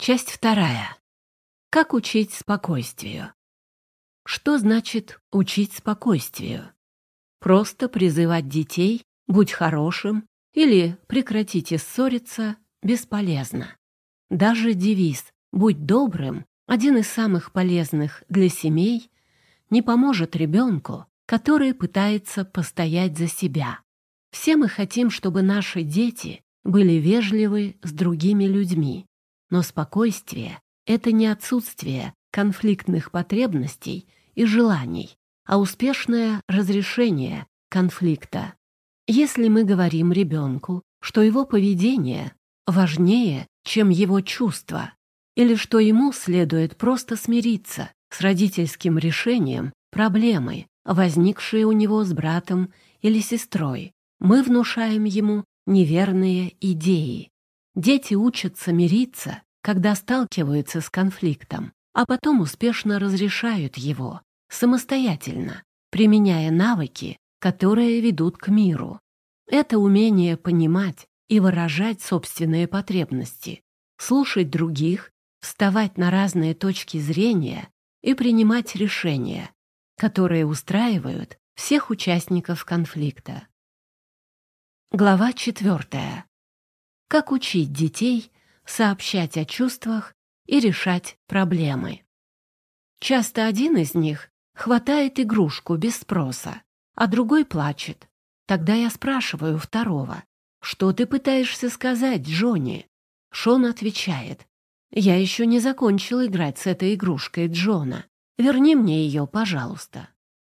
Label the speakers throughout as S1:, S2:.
S1: Часть вторая. Как учить спокойствию? Что значит учить спокойствию? Просто призывать детей «будь хорошим» или «прекратите ссориться» бесполезно. Даже девиз «будь добрым» один из самых полезных для семей, не поможет ребенку, который пытается постоять за себя. Все мы хотим, чтобы наши дети были вежливы с другими людьми, но спокойствие — это не отсутствие конфликтных потребностей и желаний, а успешное разрешение конфликта. Если мы говорим ребенку, что его поведение важнее, чем его чувства, или что ему следует просто смириться с родительским решением проблемы, возникшие у него с братом или сестрой, мы внушаем ему неверные идеи. Дети учатся мириться, когда сталкиваются с конфликтом, а потом успешно разрешают его самостоятельно, применяя навыки, которые ведут к миру. Это умение понимать и выражать собственные потребности, слушать других, вставать на разные точки зрения и принимать решения, которые устраивают всех участников конфликта. Глава четвертая. Как учить детей сообщать о чувствах и решать проблемы. Часто один из них хватает игрушку без спроса, а другой плачет. Тогда я спрашиваю второго, «Что ты пытаешься сказать, Джонни?» Шон отвечает, «Я еще не закончил играть с этой игрушкой Джона. Верни мне ее, пожалуйста».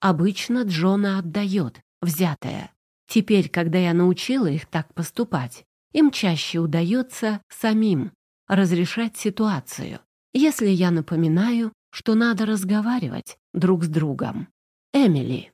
S1: Обычно Джона отдает, взятое. Теперь, когда я научила их так поступать, им чаще удается самим разрешать ситуацию, если я напоминаю, что надо разговаривать друг с другом. Эмили.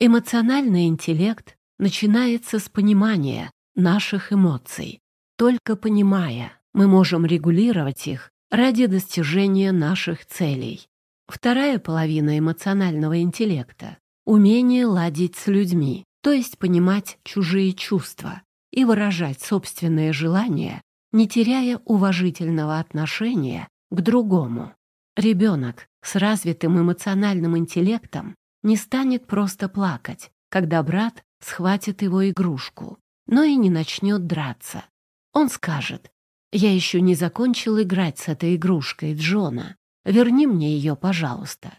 S1: Эмоциональный интеллект начинается с понимания наших эмоций. Только понимая, мы можем регулировать их ради достижения наших целей. Вторая половина эмоционального интеллекта — умение ладить с людьми то есть понимать чужие чувства и выражать собственные желания, не теряя уважительного отношения к другому. Ребенок с развитым эмоциональным интеллектом не станет просто плакать, когда брат схватит его игрушку, но и не начнет драться. Он скажет, «Я еще не закончил играть с этой игрушкой Джона. Верни мне ее, пожалуйста».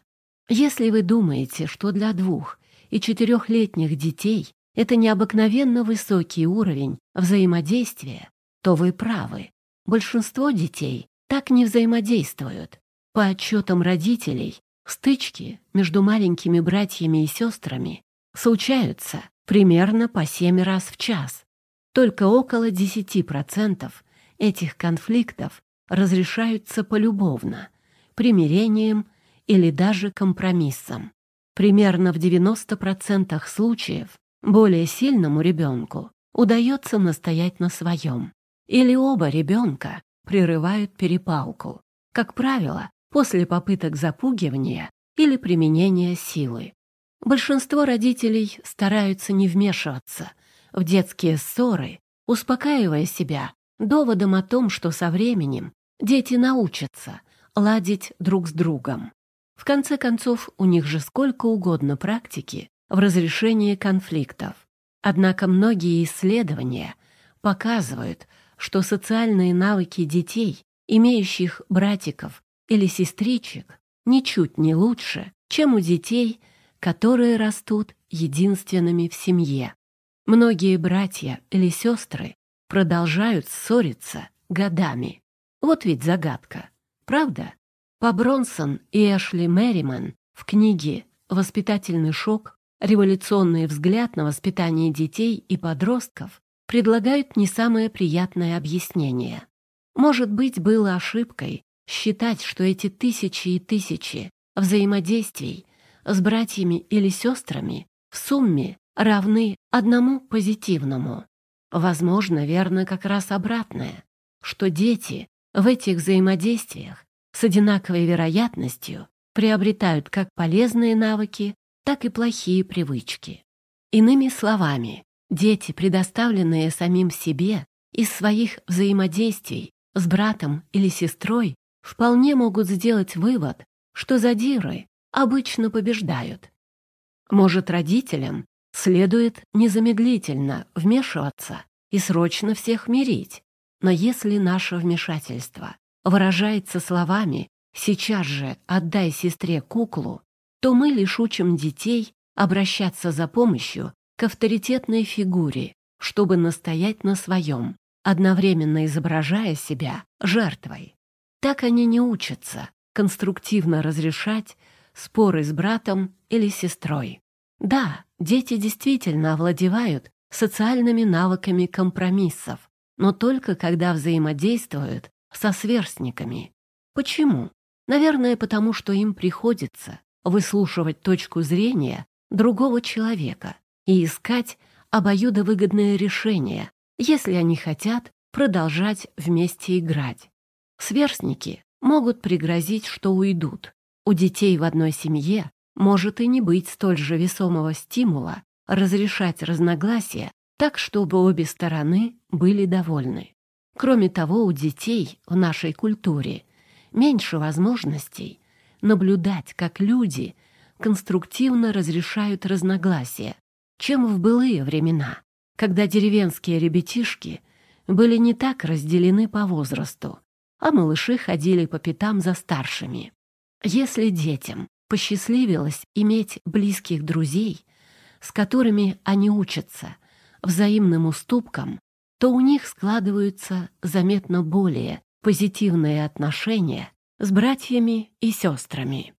S1: Если вы думаете, что для двух и четырехлетних детей это необыкновенно высокий уровень взаимодействия, то вы правы. Большинство детей так не взаимодействуют. По отчетам родителей, стычки между маленькими братьями и сестрами случаются примерно по семь раз в час. Только около 10% этих конфликтов разрешаются полюбовно, примирением или даже компромиссом. Примерно в 90% случаев более сильному ребенку удается настоять на своем. Или оба ребенка прерывают перепалку. Как правило, после попыток запугивания или применения силы. Большинство родителей стараются не вмешиваться в детские ссоры, успокаивая себя доводом о том, что со временем дети научатся ладить друг с другом. В конце концов, у них же сколько угодно практики в разрешении конфликтов. Однако многие исследования показывают, что социальные навыки детей, имеющих братиков или сестричек, ничуть не лучше, чем у детей, которые растут единственными в семье. Многие братья или сестры продолжают ссориться годами. Вот ведь загадка, правда? По Бронсон и Эшли Мерриман в книге «Воспитательный шок. Революционный взгляд на воспитание детей и подростков» предлагают не самое приятное объяснение. Может быть, было ошибкой считать, что эти тысячи и тысячи взаимодействий с братьями или сестрами в сумме равны одному позитивному. Возможно, верно как раз обратное, что дети в этих взаимодействиях с одинаковой вероятностью приобретают как полезные навыки, так и плохие привычки. Иными словами, дети, предоставленные самим себе из своих взаимодействий с братом или сестрой, вполне могут сделать вывод, что задиры обычно побеждают. Может, родителям следует незамедлительно вмешиваться и срочно всех мирить. Но если наше вмешательство выражается словами «сейчас же отдай сестре куклу», то мы лишь учим детей обращаться за помощью к авторитетной фигуре, чтобы настоять на своем, одновременно изображая себя жертвой. Так они не учатся конструктивно разрешать споры с братом или сестрой. Да, дети действительно овладевают социальными навыками компромиссов, но только когда взаимодействуют со сверстниками. Почему? Наверное, потому что им приходится выслушивать точку зрения другого человека и искать обоюдовыгодное решение, если они хотят продолжать вместе играть. Сверстники могут пригрозить, что уйдут. У детей в одной семье может и не быть столь же весомого стимула разрешать разногласия так, чтобы обе стороны были довольны. Кроме того, у детей в нашей культуре меньше возможностей наблюдать, как люди конструктивно разрешают разногласия, чем в былые времена, когда деревенские ребятишки были не так разделены по возрасту, а малыши ходили по пятам за старшими. Если детям посчастливилось иметь близких друзей, с которыми они учатся взаимным уступкам, то у них складываются заметно более позитивные отношения с братьями и сестрами.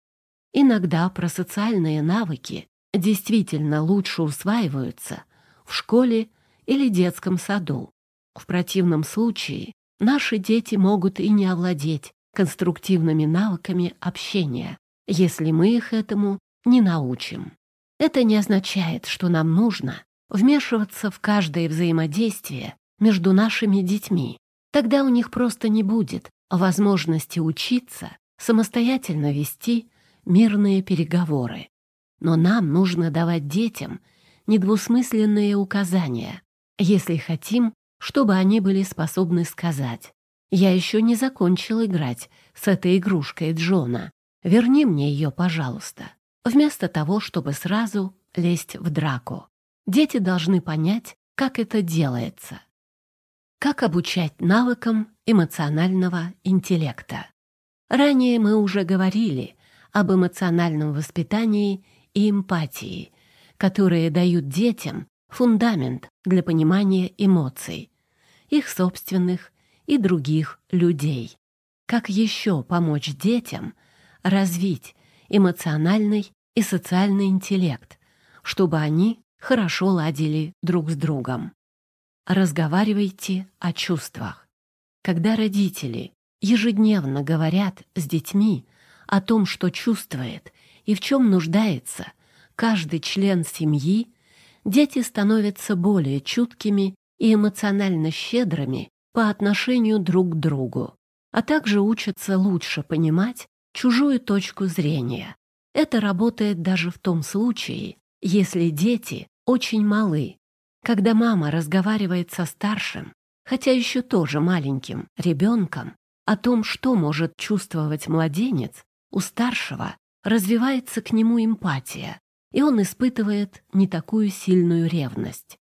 S1: Иногда про социальные навыки действительно лучше усваиваются в школе или детском саду. В противном случае наши дети могут и не овладеть конструктивными навыками общения, если мы их этому не научим. Это не означает, что нам нужно вмешиваться в каждое взаимодействие между нашими детьми. Тогда у них просто не будет возможности учиться самостоятельно вести мирные переговоры. Но нам нужно давать детям недвусмысленные указания, если хотим, чтобы они были способны сказать «Я еще не закончил играть с этой игрушкой Джона. Верни мне ее, пожалуйста», вместо того, чтобы сразу лезть в драку. Дети должны понять, как это делается. Как обучать навыкам эмоционального интеллекта? Ранее мы уже говорили об эмоциональном воспитании и эмпатии, которые дают детям фундамент для понимания эмоций, их собственных и других людей. Как еще помочь детям развить эмоциональный и социальный интеллект, чтобы они хорошо ладили друг с другом. Разговаривайте о чувствах. Когда родители ежедневно говорят с детьми о том, что чувствует и в чем нуждается каждый член семьи, дети становятся более чуткими и эмоционально щедрыми по отношению друг к другу, а также учатся лучше понимать чужую точку зрения. Это работает даже в том случае, если дети очень малы. Когда мама разговаривает со старшим, хотя еще тоже маленьким, ребенком, о том, что может чувствовать младенец, у старшего развивается к нему эмпатия, и он испытывает не такую сильную ревность.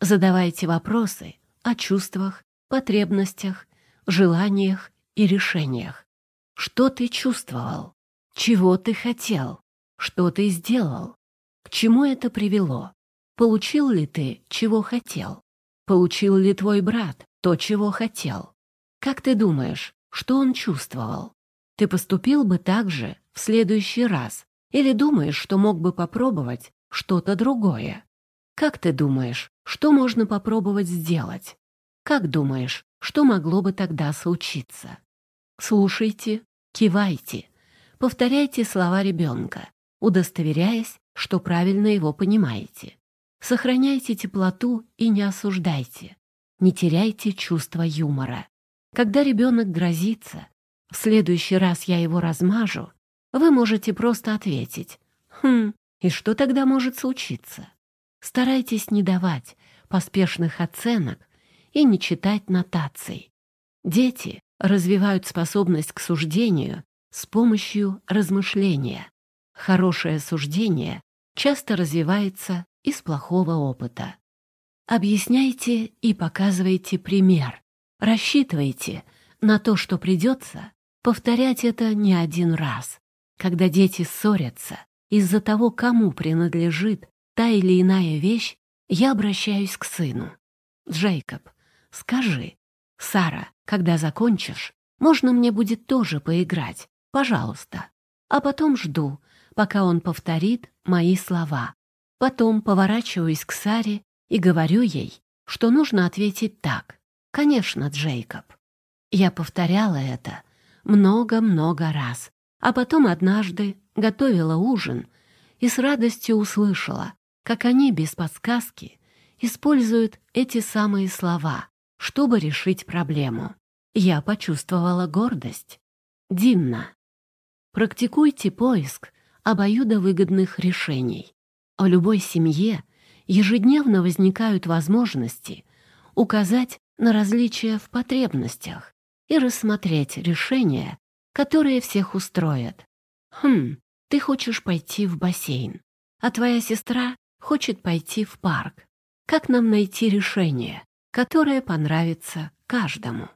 S1: Задавайте вопросы о чувствах, потребностях, желаниях и решениях. Что ты чувствовал? Чего ты хотел? Что ты сделал? К чему это привело? Получил ли ты, чего хотел? Получил ли твой брат то, чего хотел? Как ты думаешь, что он чувствовал? Ты поступил бы так же в следующий раз или думаешь, что мог бы попробовать что-то другое? Как ты думаешь, что можно попробовать сделать? Как думаешь, что могло бы тогда случиться? Слушайте, кивайте, Повторяйте слова ребенка, удостоверяясь, что правильно его понимаете. Сохраняйте теплоту и не осуждайте. Не теряйте чувство юмора. Когда ребенок грозится, в следующий раз я его размажу, вы можете просто ответить «Хм, и что тогда может случиться?» Старайтесь не давать поспешных оценок и не читать нотаций. Дети развивают способность к суждению с помощью размышления. Хорошее суждение часто развивается из плохого опыта. Объясняйте и показывайте пример. Рассчитывайте на то, что придется повторять это не один раз. Когда дети ссорятся из-за того, кому принадлежит та или иная вещь, я обращаюсь к сыну. «Джейкоб, скажи, Сара, когда закончишь, можно мне будет тоже поиграть, пожалуйста». А потом жду, пока он повторит мои слова. Потом поворачиваюсь к Саре и говорю ей, что нужно ответить так. «Конечно, Джейкоб». Я повторяла это много-много раз, а потом однажды готовила ужин и с радостью услышала, как они без подсказки используют эти самые слова, чтобы решить проблему. Я почувствовала гордость. Динна. Практикуйте поиск обоюдовыгодных решений. В любой семье ежедневно возникают возможности указать на различия в потребностях и рассмотреть решения, которые всех устроят. Хм, ты хочешь пойти в бассейн, а твоя сестра хочет пойти в парк. Как нам найти решение, которое понравится каждому?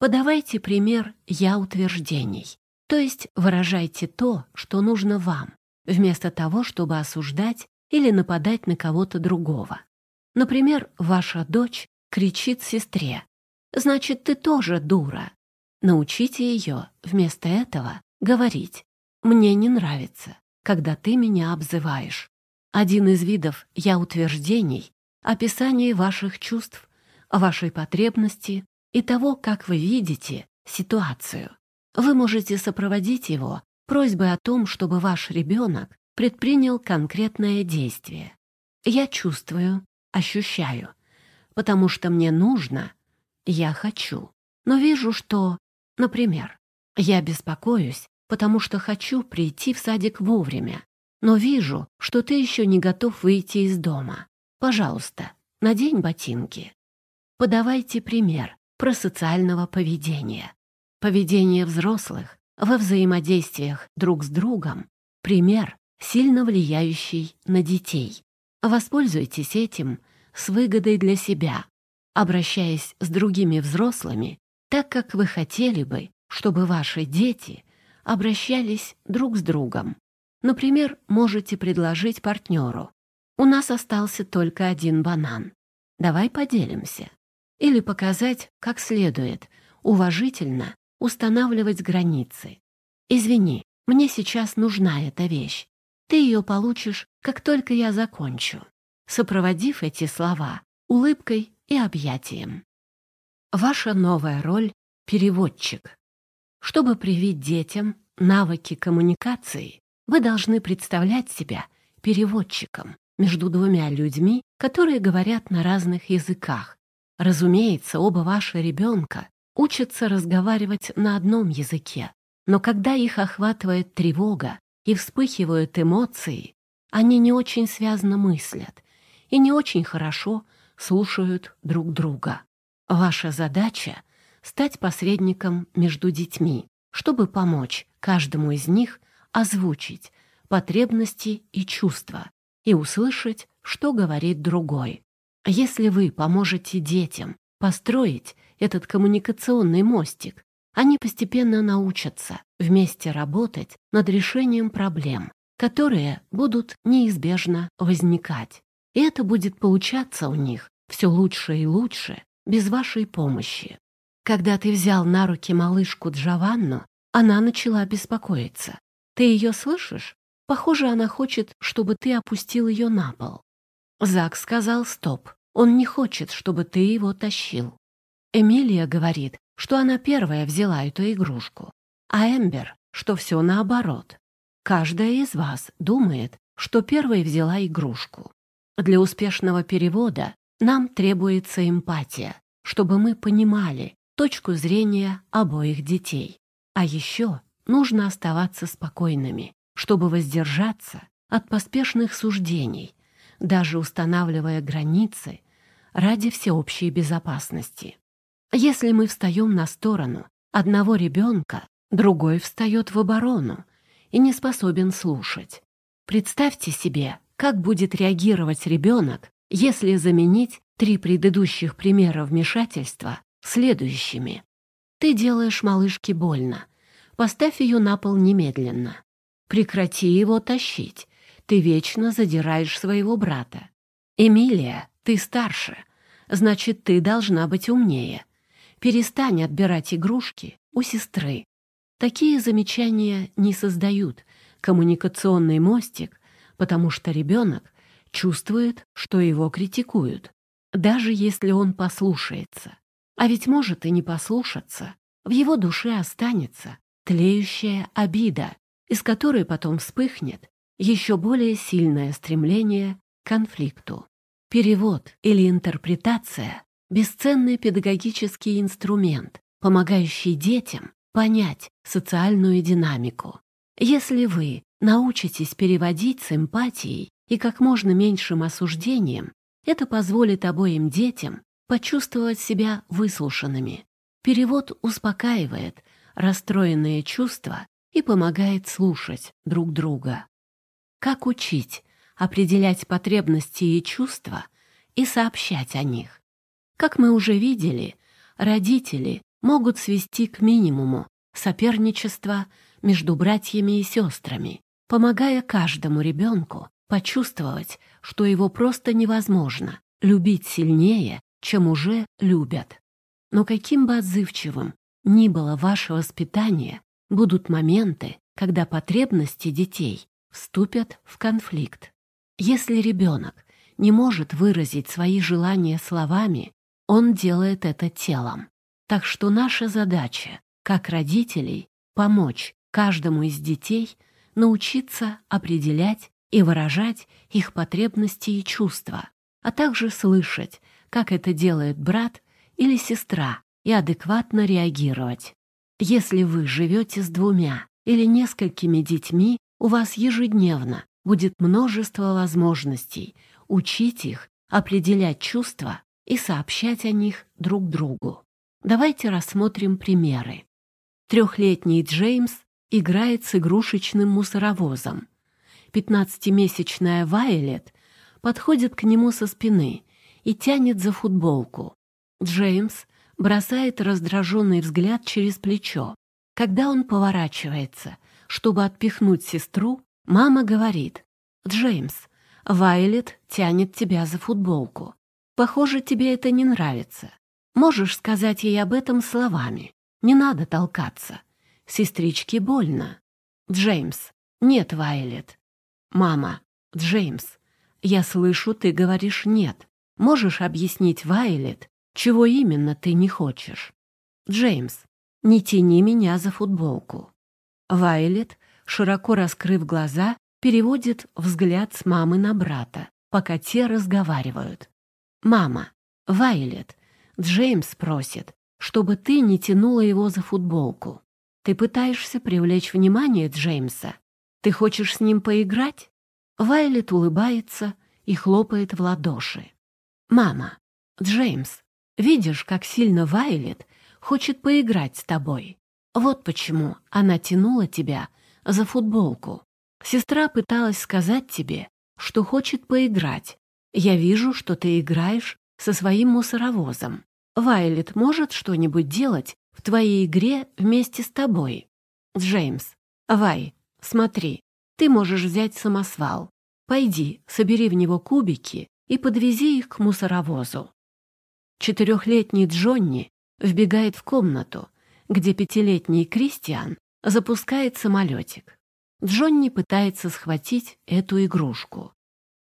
S1: Подавайте пример «я» утверждений, то есть выражайте то, что нужно вам, вместо того, чтобы осуждать или нападать на кого-то другого. Например, ваша дочь кричит сестре «Значит, ты тоже дура». Научите ее вместо этого говорить «Мне не нравится, когда ты меня обзываешь». Один из видов «я» утверждений — описание ваших чувств, вашей потребности и того, как вы видите ситуацию. Вы можете сопроводить его просьбой о том, чтобы ваш ребенок предпринял конкретное действие. Я чувствую, ощущаю, потому что мне нужно, я хочу. Но вижу, что, например, я беспокоюсь, потому что хочу прийти в садик вовремя, но вижу, что ты еще не готов выйти из дома. Пожалуйста, надень ботинки. Подавайте пример про социального поведения. Поведение взрослых во взаимодействиях друг с другом — пример, сильно влияющий на детей. Воспользуйтесь этим с выгодой для себя, обращаясь с другими взрослыми так, как вы хотели бы, чтобы ваши дети обращались друг с другом. Например, можете предложить партнеру. У нас остался только один банан. Давай поделимся. Или показать, как следует, уважительно устанавливать границы. Извини, мне сейчас нужна эта вещь. Ты ее получишь, как только я закончу. Сопроводив эти слова улыбкой и объятием. Ваша новая роль — переводчик. Чтобы привить детям навыки коммуникации, вы должны представлять себя переводчиком между двумя людьми, которые говорят на разных языках. Разумеется, оба ваши ребенка учатся разговаривать на одном языке, но когда их охватывает тревога и вспыхивают эмоции, они не очень связно мыслят и не очень хорошо слушают друг друга. Ваша задача — стать посредником между детьми, чтобы помочь каждому из них озвучить потребности и чувства и услышать, что говорит другой. Если вы поможете детям построить этот коммуникационный мостик, они постепенно научатся вместе работать над решением проблем, которые будут неизбежно возникать. И это будет получаться у них все лучше и лучше без вашей помощи. Когда ты взял на руки малышку Джованну, она начала беспокоиться. Ты ее слышишь? Похоже, она хочет, чтобы ты опустил ее на пол. Зак сказал «стоп». Он не хочет, чтобы ты его тащил. Эмилия говорит, что она первая взяла эту игрушку, а Эмбер, что все наоборот. Каждая из вас думает, что первой взяла игрушку. Для успешного перевода нам требуется эмпатия, чтобы мы понимали точку зрения обоих детей. А еще нужно оставаться спокойными, чтобы воздержаться от поспешных суждений, даже устанавливая границы ради всеобщей безопасности. Если мы встаем на сторону одного ребенка, другой встает в оборону и не способен слушать. Представьте себе, как будет реагировать ребенок, если заменить три предыдущих примера вмешательства следующими. Ты делаешь малышке больно. Поставь ее на пол немедленно. Прекрати его тащить. Ты вечно задираешь своего брата. Эмилия, ты старше. Значит, ты должна быть умнее. Перестань отбирать игрушки у сестры. Такие замечания не создают коммуникационный мостик, потому что ребенок чувствует, что его критикуют, даже если он послушается. А ведь может и не послушаться. В его душе останется тлеющая обида, из которой потом вспыхнет еще более сильное стремление к конфликту. Перевод или интерпретация — бесценный педагогический инструмент, помогающий детям понять социальную динамику. Если вы научитесь переводить с эмпатией и как можно меньшим осуждением, это позволит обоим детям почувствовать себя выслушанными. Перевод успокаивает расстроенные чувства и помогает слушать друг друга. Как учить определять потребности и чувства и сообщать о них? Как мы уже видели, родители могут свести к минимуму соперничество между братьями и сестрами, помогая каждому ребенку почувствовать, что его просто невозможно любить сильнее, чем уже любят. Но каким бы отзывчивым ни было ваше воспитание, будут моменты, когда потребности детей вступят в конфликт. Если ребенок не может выразить свои желания словами, он делает это телом. Так что наша задача, как родителей, помочь каждому из детей научиться определять и выражать их потребности и чувства, а также слышать, как это делает брат или сестра, и адекватно реагировать. Если вы живете с двумя или несколькими детьми, у вас ежедневно будет множество возможностей учить их определять чувства и сообщать о них друг другу. Давайте рассмотрим примеры. Трехлетний Джеймс играет с игрушечным мусоровозом. Пятнадцатимесячная Вайлет подходит к нему со спины и тянет за футболку. Джеймс бросает раздраженный взгляд через плечо. Когда он поворачивается, чтобы отпихнуть сестру, мама говорит, «Джеймс, Вайлет тянет тебя за футболку. Похоже, тебе это не нравится. Можешь сказать ей об этом словами. Не надо толкаться. Сестричке больно. Джеймс, нет, Вайлет. Мама, Джеймс, я слышу, ты говоришь «нет». Можешь объяснить Вайлет, чего именно ты не хочешь? Джеймс, не тяни меня за футболку. Вайлет, широко раскрыв глаза, переводит взгляд с мамы на брата, пока те разговаривают. «Мама, Вайлет, Джеймс просит, чтобы ты не тянула его за футболку. Ты пытаешься привлечь внимание Джеймса. Ты хочешь с ним поиграть?» Вайлет улыбается и хлопает в ладоши. «Мама, Джеймс, видишь, как сильно Вайлет хочет поиграть с тобой. Вот почему она тянула тебя за футболку. Сестра пыталась сказать тебе, что хочет поиграть. Я вижу, что ты играешь со своим мусоровозом. Вайлет может что-нибудь делать в твоей игре вместе с тобой. Джеймс, Вай, смотри, ты можешь взять самосвал. Пойди, собери в него кубики и подвези их к мусоровозу. Четырехлетний Джонни вбегает в комнату, где пятилетний Кристиан запускает самолетик. Джонни пытается схватить эту игрушку.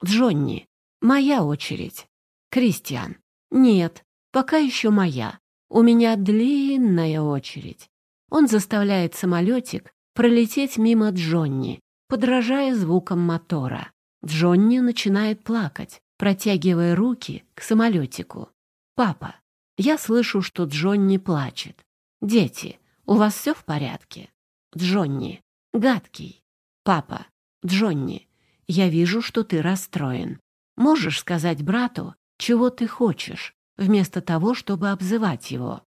S1: «Джонни, моя очередь». «Кристиан, нет, пока еще моя. У меня длинная очередь». Он заставляет самолетик пролететь мимо Джонни, подражая звукам мотора. Джонни начинает плакать протягивая руки к самолетику. «Папа, я слышу, что Джонни плачет. Дети, у вас все в порядке?» «Джонни, гадкий. Папа, Джонни, я вижу, что ты расстроен. Можешь сказать брату, чего ты хочешь, вместо того, чтобы обзывать его?»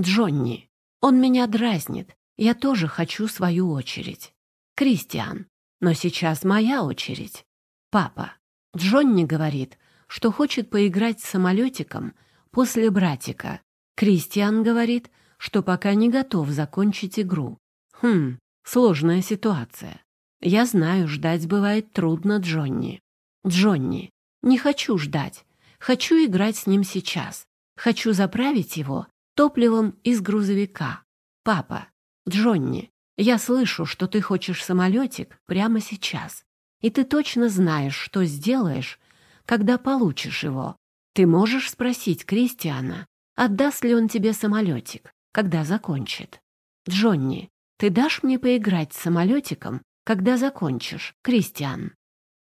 S1: «Джонни, Он меня дразнит. Я тоже хочу свою очередь. Кристиан, но сейчас моя очередь. Папа. Джонни говорит, что хочет поиграть с самолетиком после братика. Кристиан говорит, что пока не готов закончить игру. Хм, сложная ситуация. Я знаю, ждать бывает трудно, Джонни. Джонни, не хочу ждать. Хочу играть с ним сейчас. Хочу заправить его топливом из грузовика. Папа, Джонни, я слышу, что ты хочешь самолетик прямо сейчас. И ты точно знаешь, что сделаешь, когда получишь его. Ты можешь спросить Кристиана, отдаст ли он тебе самолетик, когда закончит. Джонни, ты дашь мне поиграть с самолетиком, когда закончишь, Кристиан?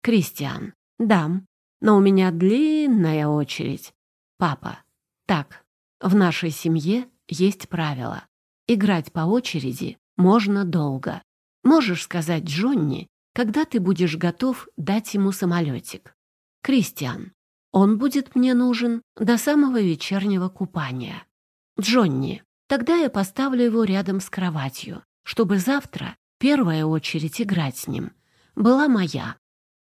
S1: Кристиан, дам, но у меня длинная очередь. Папа, так, в нашей семье есть правило. Играть по очереди можно долго. Можешь сказать Джонни, когда ты будешь готов дать ему самолетик. Кристиан, он будет мне нужен до самого вечернего купания. Джонни, тогда я поставлю его рядом с кроватью, чтобы завтра первая очередь играть с ним была моя.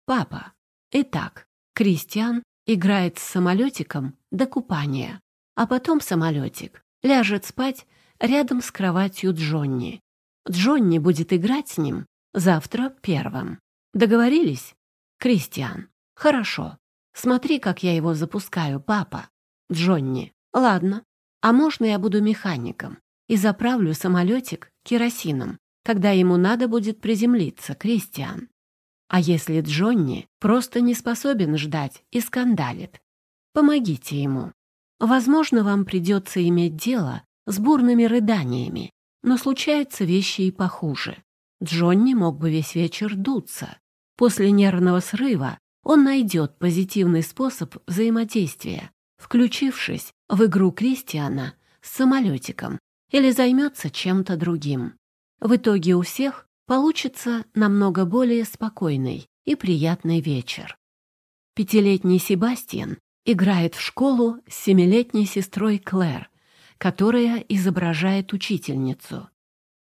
S1: Папа. Итак, Кристиан играет с самолетиком до купания, а потом самолетик ляжет спать рядом с кроватью Джонни. Джонни будет играть с ним завтра первым. Договорились? Кристиан. Хорошо. Смотри, как я его запускаю, папа. Джонни. Ладно. А можно я буду механиком и заправлю самолетик керосином, когда ему надо будет приземлиться, Кристиан? А если Джонни просто не способен ждать и скандалит? Помогите ему. Возможно, вам придется иметь дело с бурными рыданиями, но случаются вещи и похуже. Джонни мог бы весь вечер дуться. После нервного срыва он найдет позитивный способ взаимодействия, включившись в игру Кристиана с самолетиком или займется чем-то другим. В итоге у всех получится намного более спокойный и приятный вечер. Пятилетний Себастьян играет в школу с семилетней сестрой Клэр, которая изображает учительницу.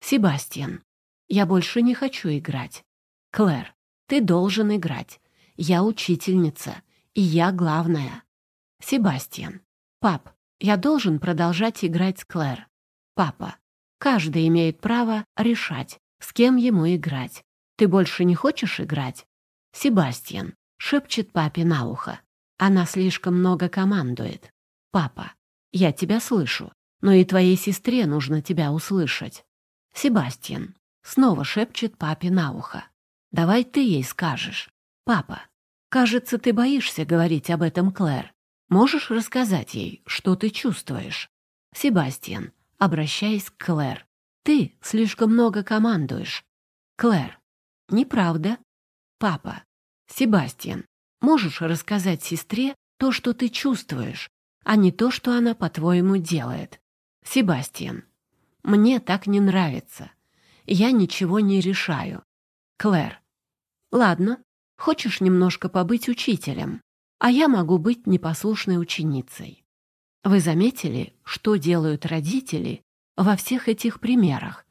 S1: Себастьян, я больше не хочу играть. Клэр, ты должен играть. Я учительница, и я главная. Себастьян, пап, я должен продолжать играть с Клэр. Папа, каждый имеет право решать, с кем ему играть. Ты больше не хочешь играть? Себастьян шепчет папе на ухо. Она слишком много командует. Папа, я тебя слышу, но и твоей сестре нужно тебя услышать. Себастьян снова шепчет папе на ухо. Давай ты ей скажешь. Папа, кажется, ты боишься говорить об этом Клэр. Можешь рассказать ей, что ты чувствуешь? Себастьян, обращаясь к Клэр. Ты слишком много командуешь. Клэр. Неправда. Папа. Себастьян. Можешь рассказать сестре то, что ты чувствуешь, а не то, что она, по-твоему, делает. Себастьян. Мне так не нравится. Я ничего не решаю. Клэр. Ладно, хочешь немножко побыть учителем, а я могу быть непослушной ученицей. Вы заметили, что делают родители, во всех этих примерах,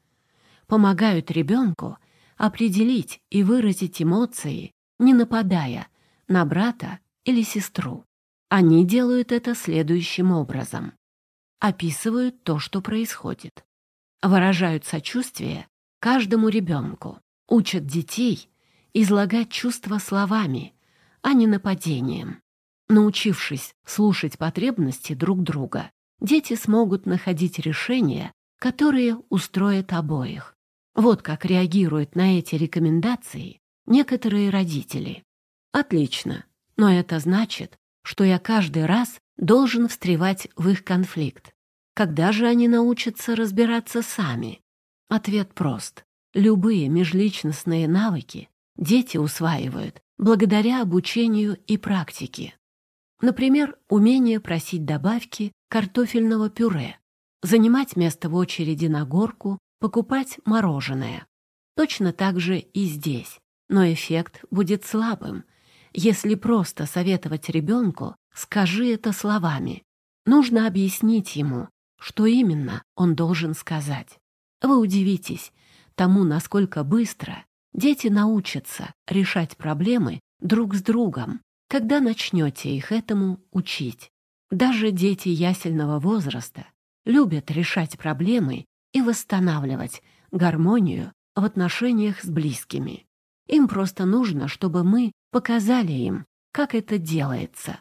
S1: помогают ребенку определить и выразить эмоции, не нападая на брата или сестру. Они делают это следующим образом. Описывают то, что происходит. Выражают сочувствие каждому ребенку. Учат детей излагать чувства словами, а не нападением. Научившись слушать потребности друг друга, дети смогут находить решения, которые устроят обоих. Вот как реагируют на эти рекомендации некоторые родители. Отлично, но это значит, что я каждый раз должен встревать в их конфликт. Когда же они научатся разбираться сами? Ответ прост. Любые межличностные навыки дети усваивают благодаря обучению и практике. Например, умение просить добавки картофельного пюре, занимать место в очереди на горку, покупать мороженое. Точно так же и здесь, но эффект будет слабым. Если просто советовать ребенку, скажи это словами. Нужно объяснить ему, что именно он должен сказать. Вы удивитесь тому, насколько быстро дети научатся решать проблемы друг с другом, когда начнете их этому учить. Даже дети ясельного возраста любят решать проблемы и восстанавливать гармонию в отношениях с близкими. Им просто нужно, чтобы мы показали им, как это делается.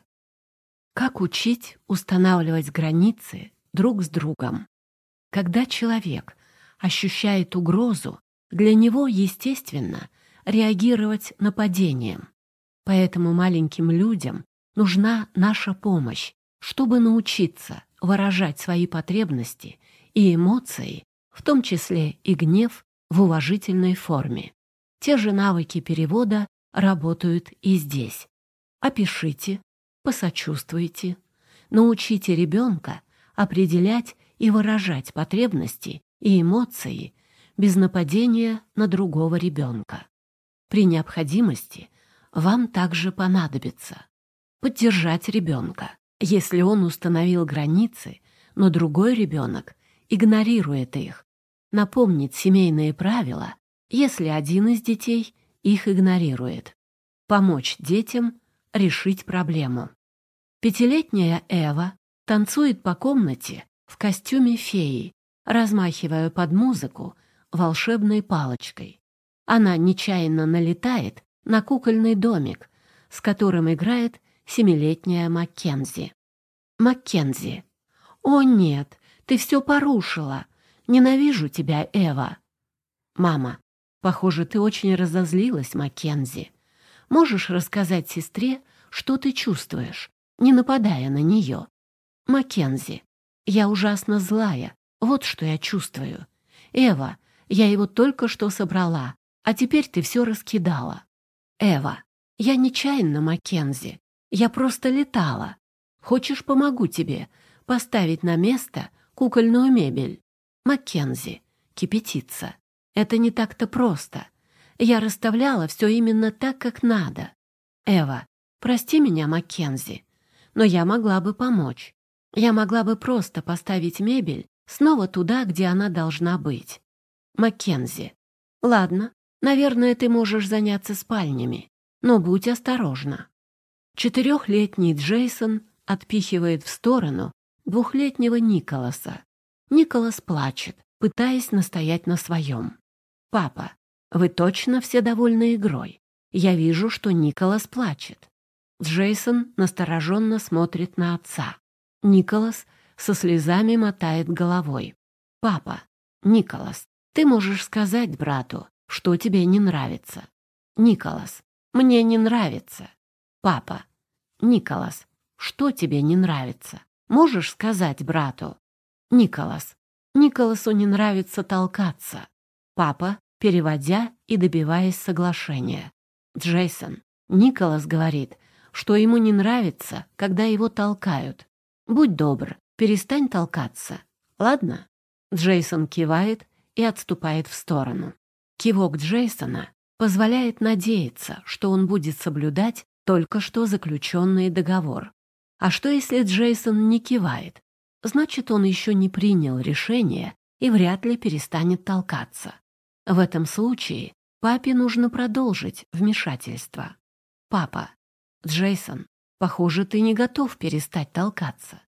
S1: Как учить устанавливать границы друг с другом? Когда человек ощущает угрозу, для него, естественно, реагировать нападением. Поэтому маленьким людям нужна наша помощь, чтобы научиться выражать свои потребности и эмоции, в том числе и гнев, в уважительной форме. Те же навыки перевода работают и здесь. Опишите, посочувствуйте, научите ребенка определять и выражать потребности и эмоции без нападения на другого ребенка. При необходимости вам также понадобится поддержать ребенка, если он установил границы, но другой ребенок игнорирует их, напомнить семейные правила, если один из детей их игнорирует, помочь детям решить проблему. Пятилетняя Эва танцует по комнате в костюме феи, размахивая под музыку волшебной палочкой. Она нечаянно налетает на кукольный домик, с которым играет семилетняя Маккензи. Маккензи. «О, нет, ты все порушила. Ненавижу тебя, Эва». «Мама, похоже, ты очень разозлилась, Маккензи. Можешь рассказать сестре, что ты чувствуешь, не нападая на нее?» «Маккензи, я ужасно злая. Вот что я чувствую. Эва, я его только что собрала, а теперь ты все раскидала. Эва, я нечаянно, Маккензи. Я просто летала. Хочешь, помогу тебе поставить на место кукольную мебель? Маккензи, кипятиться. Это не так-то просто. Я расставляла все именно так, как надо. Эва, прости меня, Маккензи, но я могла бы помочь. Я могла бы просто поставить мебель снова туда, где она должна быть. Маккензи. Ладно, наверное, ты можешь заняться спальнями, но будь осторожна. Четырехлетний Джейсон отпихивает в сторону двухлетнего Николаса. Николас плачет, пытаясь настоять на своем. «Папа, вы точно все довольны игрой? Я вижу, что Николас плачет». Джейсон настороженно смотрит на отца. Николас со слезами мотает головой. «Папа, Николас, ты можешь сказать брату, что тебе не нравится. Николас, мне не нравится. Папа, Николас, что тебе не нравится? Можешь сказать брату? Николас, Николасу не нравится толкаться. Папа, переводя и добиваясь соглашения. Джейсон, Николас говорит, что ему не нравится, когда его толкают. Будь добр, перестань толкаться. Ладно? Джейсон кивает и отступает в сторону. Кивок Джейсона позволяет надеяться, что он будет соблюдать только что заключенный договор. А что, если Джейсон не кивает? Значит, он еще не принял решение и вряд ли перестанет толкаться. В этом случае папе нужно продолжить вмешательство. «Папа, Джейсон, похоже, ты не готов перестать толкаться».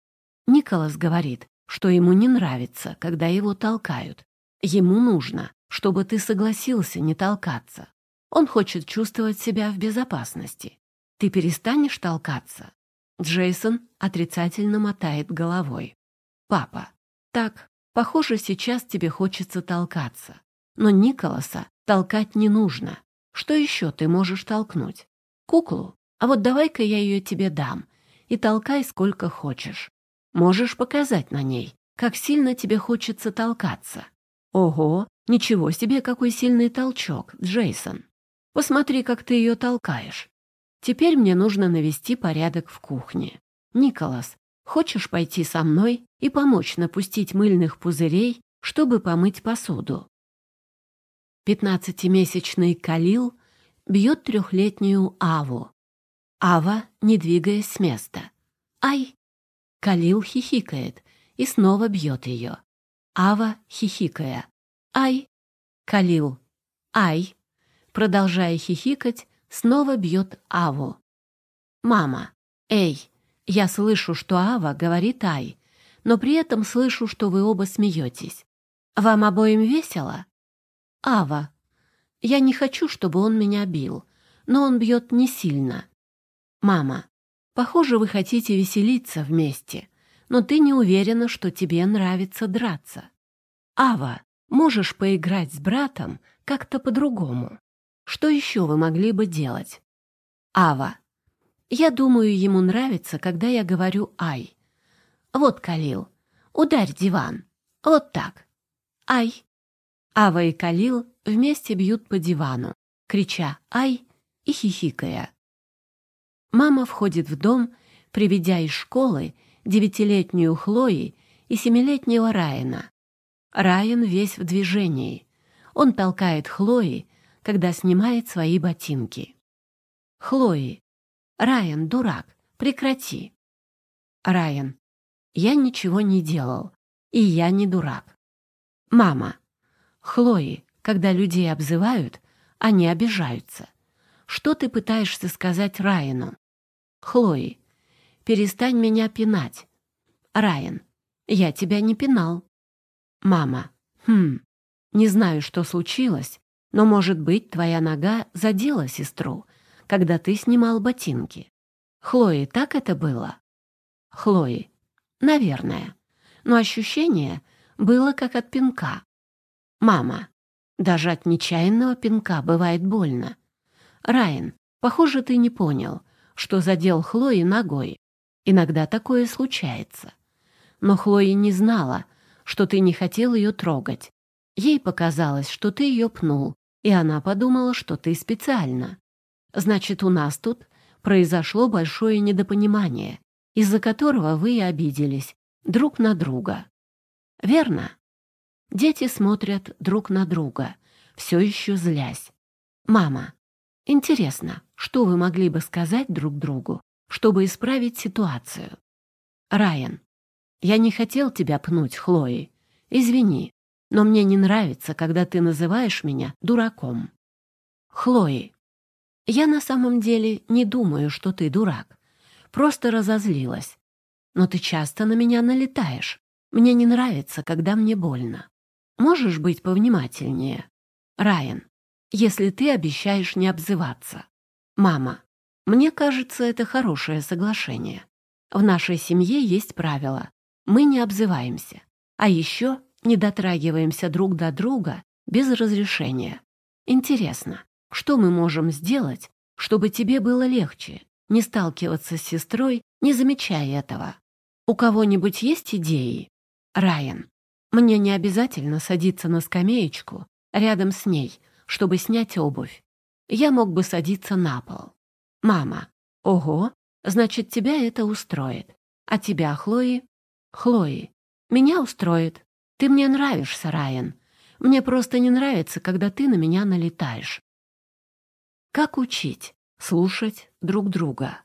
S1: Николас говорит, что ему не нравится, когда его толкают, Ему нужно, чтобы ты согласился не толкаться. Он хочет чувствовать себя в безопасности. Ты перестанешь толкаться?» Джейсон отрицательно мотает головой. «Папа, так, похоже, сейчас тебе хочется толкаться. Но Николаса толкать не нужно. Что еще ты можешь толкнуть? Куклу? А вот давай-ка я ее тебе дам. И толкай сколько хочешь. Можешь показать на ней, как сильно тебе хочется толкаться. Ого, ничего себе, какой сильный толчок, Джейсон. Посмотри, как ты ее толкаешь. Теперь мне нужно навести порядок в кухне. Николас, хочешь пойти со мной и помочь напустить мыльных пузырей, чтобы помыть посуду? Пятнадцатимесячный Калил бьет трехлетнюю Аву. Ава, не двигаясь с места. «Ай!» Калил хихикает и снова бьет ее. Ава, хихикая. «Ай!» Калил. «Ай!» Продолжая хихикать, снова бьет Аву. «Мама! Эй! Я слышу, что Ава говорит «ай», но при этом слышу, что вы оба смеетесь. Вам обоим весело?» «Ава! Я не хочу, чтобы он меня бил, но он бьет не сильно. Мама! Похоже, вы хотите веселиться вместе, но ты не уверена, что тебе нравится драться. Ава, можешь поиграть с братом как-то по-другому. Что еще вы могли бы делать? Ава. Я думаю, ему нравится, когда я говорю «ай». Вот, Калил, ударь диван. Вот так. Ай. Ава и Калил вместе бьют по дивану, крича «ай» и хихикая. Мама входит в дом, приведя из школы девятилетнюю Хлои и семилетнего Райана. Райан весь в движении. Он толкает Хлои, когда снимает свои ботинки. Хлои. Райан, дурак, прекрати. Райан. Я ничего не делал, и я не дурак. Мама. Хлои, когда людей обзывают, они обижаются. Что ты пытаешься сказать Райану? Хлои, перестань меня пинать. Райан, я тебя не пинал. Мама, хм, не знаю, что случилось, но, может быть, твоя нога задела сестру, когда ты снимал ботинки. Хлои, так это было? Хлои, наверное. Но ощущение было как от пинка. Мама, даже от нечаянного пинка бывает больно. Райан, похоже, ты не понял — что задел Хлои ногой. Иногда такое случается. Но Хлои не знала, что ты не хотел ее трогать. Ей показалось, что ты ее пнул, и она подумала, что ты специально. Значит, у нас тут произошло большое недопонимание, из-за которого вы и обиделись друг на друга. Верно? Дети смотрят друг на друга, все еще злясь. «Мама, интересно, что вы могли бы сказать друг другу, чтобы исправить ситуацию? Райан, я не хотел тебя пнуть, Хлои. Извини, но мне не нравится, когда ты называешь меня дураком. Хлои, я на самом деле не думаю, что ты дурак. Просто разозлилась. Но ты часто на меня налетаешь. Мне не нравится, когда мне больно. Можешь быть повнимательнее? Райан, если ты обещаешь не обзываться. «Мама, мне кажется, это хорошее соглашение. В нашей семье есть правило. Мы не обзываемся. А еще не дотрагиваемся друг до друга без разрешения. Интересно, что мы можем сделать, чтобы тебе было легче не сталкиваться с сестрой, не замечая этого? У кого-нибудь есть идеи? Райан, мне не обязательно садиться на скамеечку рядом с ней, чтобы снять обувь я мог бы садиться на пол. «Мама, ого, значит, тебя это устроит. А тебя, Хлои?» «Хлои, меня устроит. Ты мне нравишься, Райан. Мне просто не нравится, когда ты на меня налетаешь». Как учить? Слушать друг друга.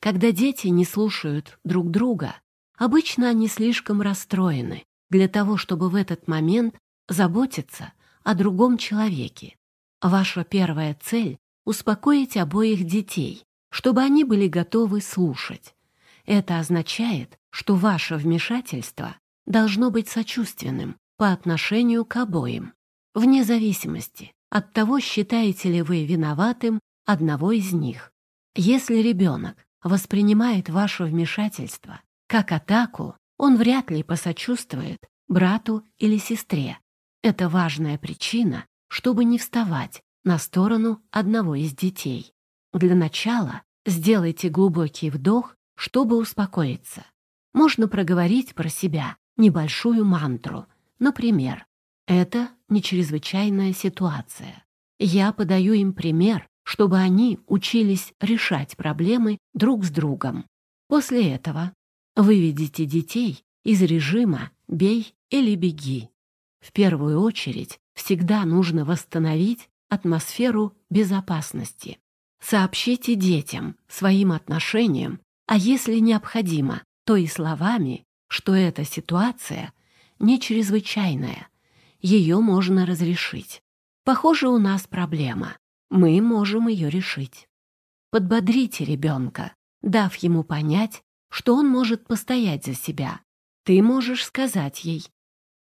S1: Когда дети не слушают друг друга, обычно они слишком расстроены для того, чтобы в этот момент заботиться о другом человеке. Ваша первая цель — успокоить обоих детей, чтобы они были готовы слушать. Это означает, что ваше вмешательство должно быть сочувственным по отношению к обоим, вне зависимости от того, считаете ли вы виноватым одного из них. Если ребенок воспринимает ваше вмешательство как атаку, он вряд ли посочувствует брату или сестре. Это важная причина, чтобы не вставать на сторону одного из детей. Для начала сделайте глубокий вдох, чтобы успокоиться. Можно проговорить про себя небольшую мантру. Например, это не чрезвычайная ситуация. Я подаю им пример, чтобы они учились решать проблемы друг с другом. После этого выведите детей из режима «бей или беги». В первую очередь всегда нужно восстановить атмосферу безопасности. Сообщите детям, своим отношениям, а если необходимо, то и словами, что эта ситуация не чрезвычайная. Ее можно разрешить. Похоже, у нас проблема. Мы можем ее решить. Подбодрите ребенка, дав ему понять, что он может постоять за себя. Ты можешь сказать ей.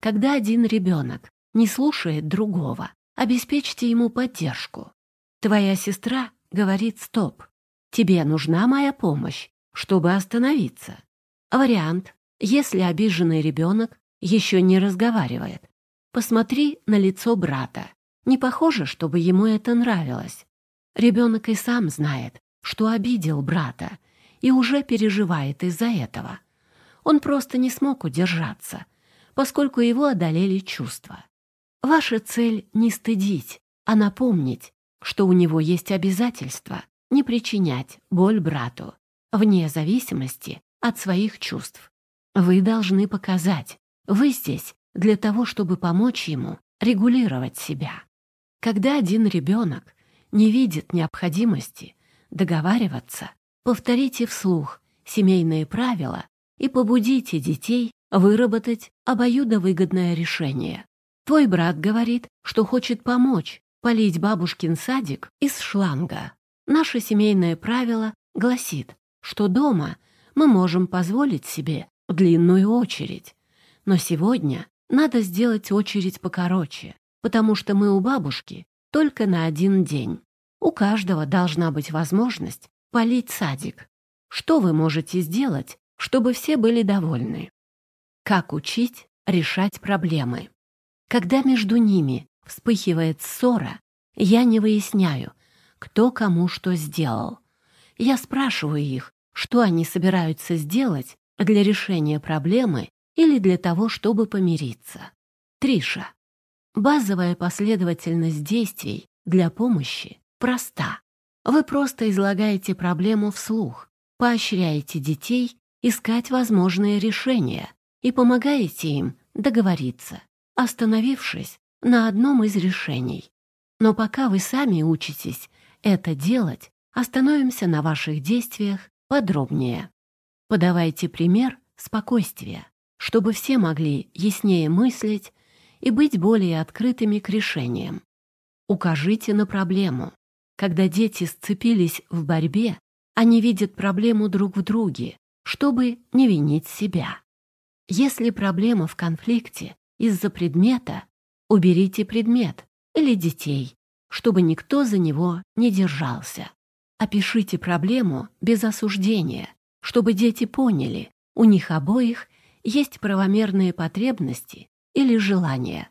S1: Когда один ребенок не слушает другого, обеспечьте ему поддержку. Твоя сестра говорит «стоп». Тебе нужна моя помощь, чтобы остановиться. Вариант. Если обиженный ребенок еще не разговаривает, посмотри на лицо брата. Не похоже, чтобы ему это нравилось. Ребенок и сам знает, что обидел брата, и уже переживает из-за этого. Он просто не смог удержаться, поскольку его одолели чувства. Ваша цель — не стыдить, а напомнить, что у него есть обязательство не причинять боль брату, вне зависимости от своих чувств. Вы должны показать, вы здесь для того, чтобы помочь ему регулировать себя. Когда один ребенок не видит необходимости договариваться, повторите вслух семейные правила и побудите детей выработать обоюдовыгодное решение. Твой брат говорит, что хочет помочь полить бабушкин садик из шланга. Наше семейное правило гласит, что дома мы можем позволить себе длинную очередь. Но сегодня надо сделать очередь покороче, потому что мы у бабушки только на один день. У каждого должна быть возможность полить садик. Что вы можете сделать, чтобы все были довольны? Как учить решать проблемы? Когда между ними вспыхивает ссора, я не выясняю, кто кому что сделал. Я спрашиваю их, что они собираются сделать для решения проблемы или для того, чтобы помириться. Триша. Базовая последовательность действий для помощи проста. Вы просто излагаете проблему вслух, поощряете детей искать возможные решения и помогаете им договориться, остановившись на одном из решений. Но пока вы сами учитесь это делать, остановимся на ваших действиях подробнее. Подавайте пример спокойствия, чтобы все могли яснее мыслить и быть более открытыми к решениям. Укажите на проблему. Когда дети сцепились в борьбе, они видят проблему друг в друге, чтобы не винить себя. Если проблема в конфликте из-за предмета, уберите предмет или детей, чтобы никто за него не держался. Опишите проблему без осуждения, чтобы дети поняли, у них обоих есть правомерные потребности или желания.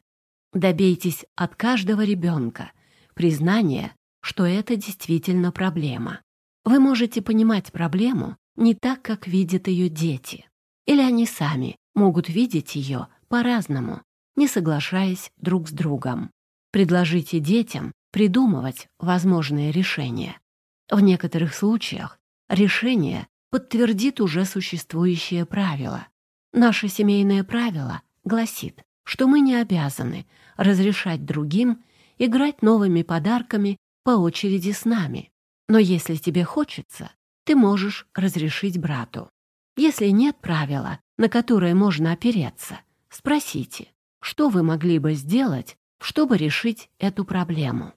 S1: Добейтесь от каждого ребенка признания, что это действительно проблема. Вы можете понимать проблему не так, как видят ее дети. Или они сами могут видеть ее по-разному, не соглашаясь друг с другом. Предложите детям придумывать возможные решения. В некоторых случаях решение подтвердит уже существующее правило. Наше семейное правило гласит, что мы не обязаны разрешать другим играть новыми подарками по очереди с нами. Но если тебе хочется, ты можешь разрешить брату. Если нет правила, на которое можно опереться, спросите, что вы могли бы сделать, чтобы решить эту проблему.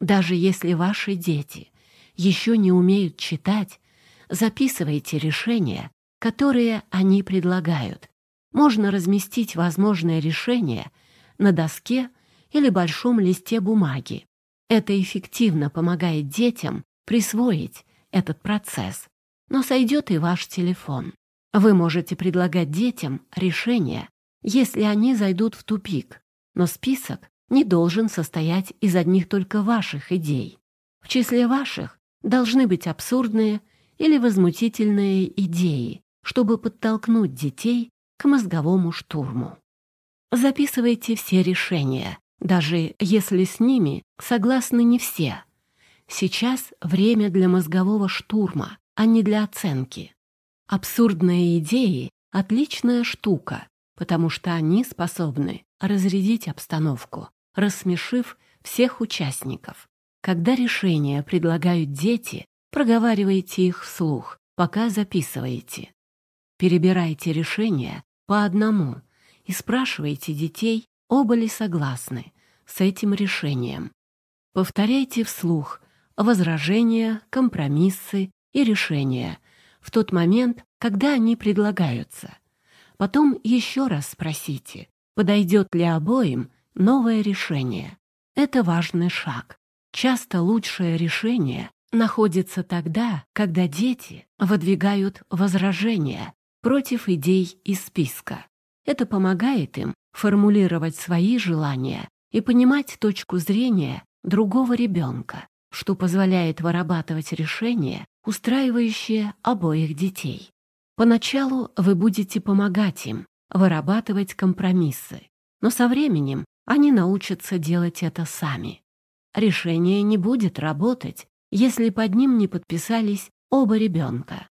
S1: Даже если ваши дети еще не умеют читать, записывайте решения, которые они предлагают. Можно разместить возможное решение на доске или большом листе бумаги. Это эффективно помогает детям присвоить этот процесс. Но сойдет и ваш телефон. Вы можете предлагать детям решения, если они зайдут в тупик, но список не должен состоять из одних только ваших идей. В числе ваших должны быть абсурдные или возмутительные идеи, чтобы подтолкнуть детей к мозговому штурму. Записывайте все решения, даже если с ними согласны не все. Сейчас время для мозгового штурма, а не для оценки. Абсурдные идеи — отличная штука, потому что они способны разрядить обстановку, рассмешив всех участников. Когда решения предлагают дети, проговаривайте их вслух, пока записываете. перебирайте решения по одному и спрашивайте детей, оба ли согласны с этим решением. Повторяйте вслух возражения, компромиссы и решения в тот момент, когда они предлагаются. Потом еще раз спросите, подойдет ли обоим новое решение. Это важный шаг. Часто лучшее решение находится тогда, когда дети выдвигают возражения против идей из списка. Это помогает им формулировать свои желания и понимать точку зрения другого ребенка, что позволяет вырабатывать решения, устраивающие обоих детей. Поначалу вы будете помогать им вырабатывать компромиссы, но со временем они научатся делать это сами. Решение не будет работать, если под ним не подписались оба ребенка.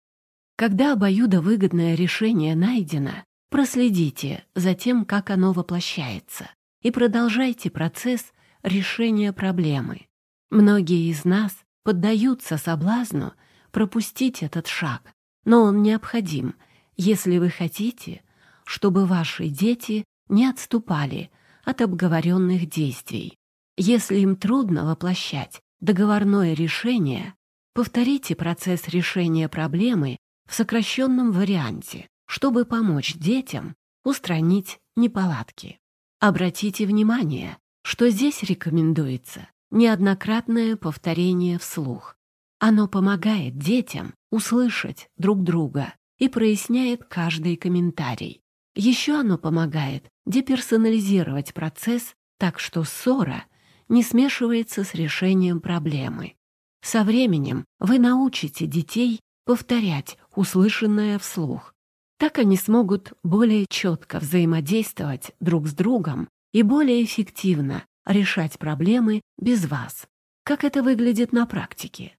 S1: Когда обоюдовыгодное решение найдено, проследите за тем, как оно воплощается, и продолжайте процесс решения проблемы. Многие из нас поддаются соблазну пропустить этот шаг, но он необходим, если вы хотите, чтобы ваши дети не отступали от обговоренных действий. Если им трудно воплощать договорное решение, повторите процесс решения проблемы в сокращенном варианте, чтобы помочь детям устранить неполадки. Обратите внимание, что здесь рекомендуется неоднократное повторение вслух. Оно помогает детям услышать друг друга и проясняет каждый комментарий. Еще оно помогает деперсонализировать процесс так, что ссора не смешивается с решением проблемы. Со временем вы научите детей повторять услышанное вслух. Так они смогут более четко взаимодействовать друг с другом и более эффективно решать проблемы без вас. Как это выглядит на практике?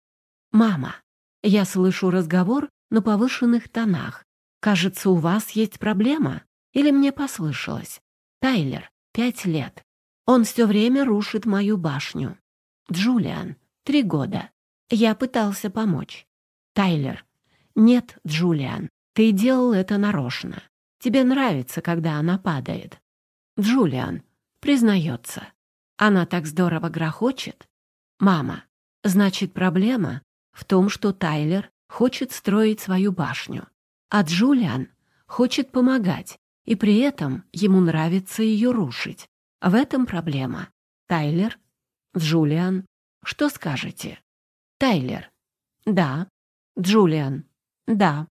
S1: «Мама, я слышу разговор на повышенных тонах. Кажется, у вас есть проблема? Или мне послышалось? Тайлер, пять лет. Он все время рушит мою башню. Джулиан, три года. Я пытался помочь. Тайлер. Нет, Джулиан, ты делал это нарочно. Тебе нравится, когда она падает. Джулиан. Признается. Она так здорово грохочет. Мама. Значит, проблема в том, что Тайлер хочет строить свою башню, а Джулиан хочет помогать, и при этом ему нравится ее рушить. В этом проблема. Тайлер? Джулиан? Что скажете? Тайлер. Да. Джулиан. Да.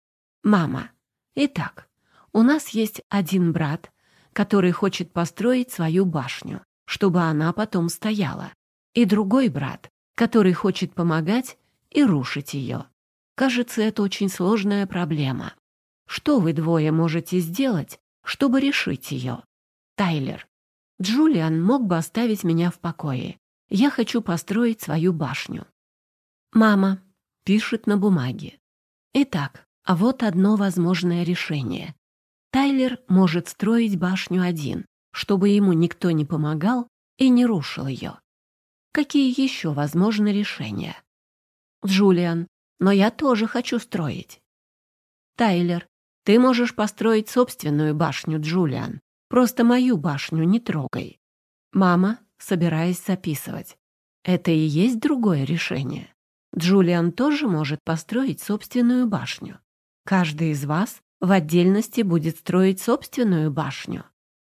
S1: Мама. Итак, у нас есть один брат, который хочет построить свою башню, чтобы она потом стояла, и другой брат, который хочет помогать и рушить ее. Кажется, это очень сложная проблема. Что вы двое можете сделать, чтобы решить ее? Тайлер. Джулиан мог бы оставить меня в покое. Я хочу построить свою башню. Мама пишет на бумаге. Итак, а вот одно возможное решение. Тайлер может строить башню один, чтобы ему никто не помогал и не рушил ее. Какие еще возможны решения? Джулиан, но я тоже хочу строить. Тайлер, ты можешь построить собственную башню, Джулиан. Просто мою башню не трогай. Мама, собираясь записывать. Это и есть другое решение. Джулиан тоже может построить собственную башню. Каждый из вас в отдельности будет строить собственную башню.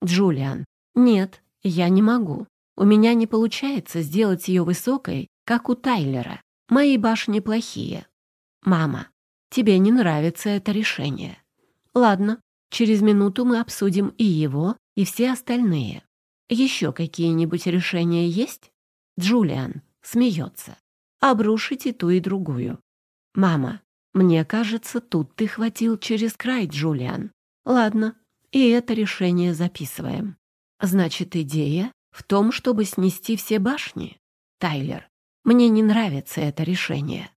S1: Джулиан. Нет, я не могу. У меня не получается сделать ее высокой, как у Тайлера. Мои башни плохие. Мама, тебе не нравится это решение. Ладно, через минуту мы обсудим и его, и все остальные. Еще какие-нибудь решения есть? Джулиан смеется. Обрушите ту и другую. Мама, мне кажется, тут ты хватил через край, Джулиан. Ладно, и это решение записываем. Значит, идея в том, чтобы снести все башни? Тайлер, мне не нравится это решение.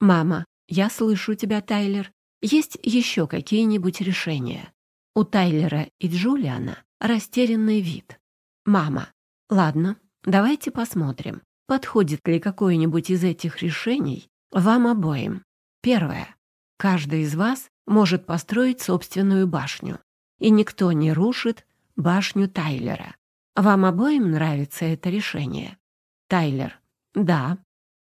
S1: Мама, я слышу тебя, Тайлер. Есть еще какие-нибудь решения? У Тайлера и Джулиана растерянный вид. Мама, ладно, давайте посмотрим, подходит ли какое-нибудь из этих решений вам обоим. Первое. Каждый из вас может построить собственную башню, и никто не рушит башню Тайлера. Вам обоим нравится это решение? Тайлер. Да.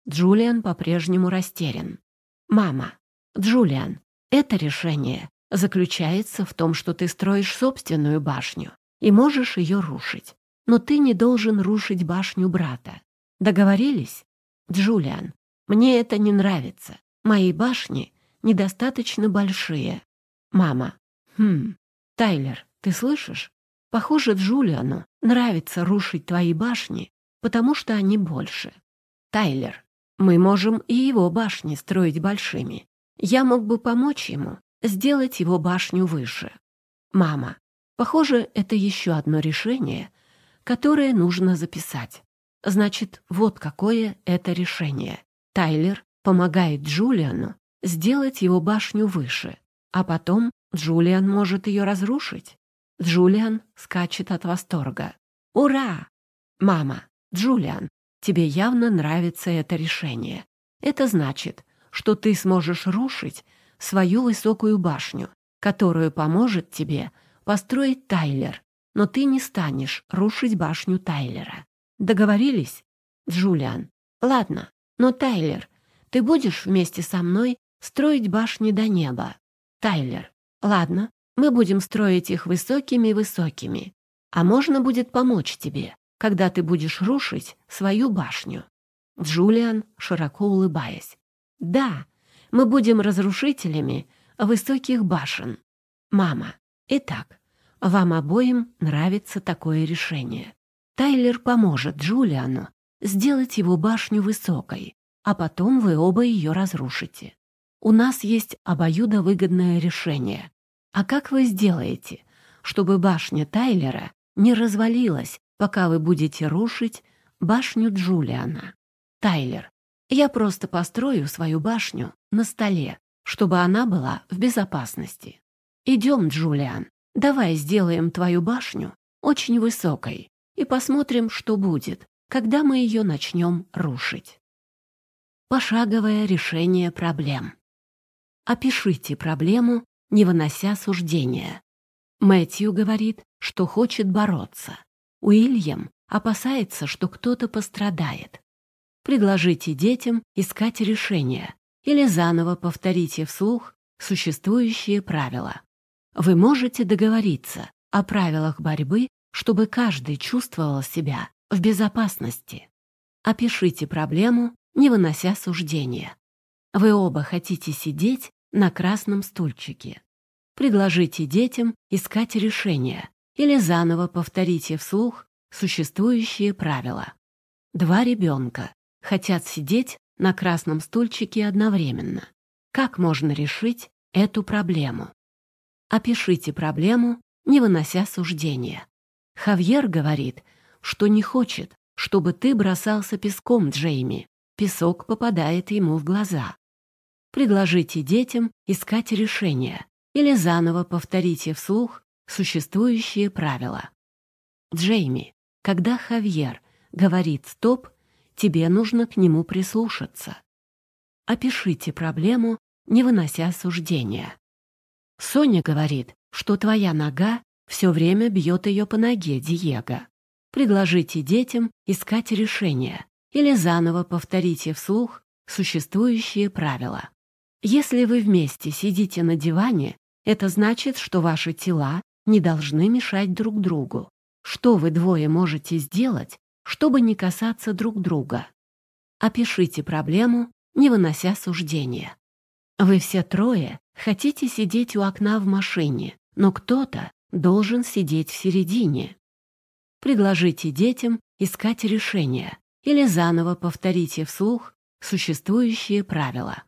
S1: Джулиан по-прежнему растерян. Мама. Джулиан, это решение заключается в том, что ты строишь собственную башню и можешь ее рушить. Но ты не должен рушить башню брата. Договорились? Джулиан, мне это не нравится. Мои башни недостаточно большие. Мама. Хм. Тайлер, ты слышишь? Похоже, Джулиану нравится рушить твои башни, потому что они больше. Тайлер, мы можем и его башни строить большими. Я мог бы помочь ему сделать его башню выше. Мама, похоже, это еще одно решение, которое нужно записать. Значит, вот какое это решение. Тайлер помогает Джулиану сделать его башню выше, а потом Джулиан может ее разрушить. Джулиан скачет от восторга. «Ура! Мама, Джулиан, тебе явно нравится это решение. Это значит, что ты сможешь рушить свою высокую башню, которую поможет тебе построить Тайлер, но ты не станешь рушить башню Тайлера. Договорились? Джулиан. Ладно, но Тайлер, ты будешь вместе со мной строить башни до неба. Тайлер. Ладно, мы будем строить их высокими-высокими. А можно будет помочь тебе, когда ты будешь рушить свою башню. Джулиан, широко улыбаясь. Да, мы будем разрушителями высоких башен. Мама. Итак, вам обоим нравится такое решение. Тайлер поможет Джулиану сделать его башню высокой, а потом вы оба ее разрушите. У нас есть обоюдовыгодное решение. А как вы сделаете, чтобы башня Тайлера не развалилась, пока вы будете рушить башню Джулиана? Тайлер, я просто построю свою башню на столе, чтобы она была в безопасности. Идем, Джулиан, давай сделаем твою башню очень высокой и посмотрим, что будет, когда мы ее начнем рушить. Пошаговое решение проблем. Опишите проблему, не вынося суждения. Мэтью говорит, что хочет бороться. Уильям опасается, что кто-то пострадает. Предложите детям искать решение или заново повторите вслух существующие правила. Вы можете договориться о правилах борьбы чтобы каждый чувствовал себя в безопасности. Опишите проблему, не вынося суждения. Вы оба хотите сидеть на красном стульчике. Предложите детям искать решение или заново повторите вслух существующие правила. Два ребенка хотят сидеть на красном стульчике одновременно. Как можно решить эту проблему? Опишите проблему, не вынося суждения. Хавьер говорит, что не хочет, чтобы ты бросался песком, Джейми. Песок попадает ему в глаза. Предложите детям искать решение или заново повторите вслух существующие правила. Джейми, когда Хавьер говорит «стоп», тебе нужно к нему прислушаться. Опишите проблему, не вынося суждения. Соня говорит, что твоя нога все время бьет ее по ноге Диего. Предложите детям искать решение или заново повторите вслух существующие правила. Если вы вместе сидите на диване, это значит, что ваши тела не должны мешать друг другу. Что вы двое можете сделать, чтобы не касаться друг друга? Опишите проблему, не вынося суждения. Вы все трое хотите сидеть у окна в машине, но кто-то должен сидеть в середине. Предложите детям искать решение или заново повторите вслух существующие правила.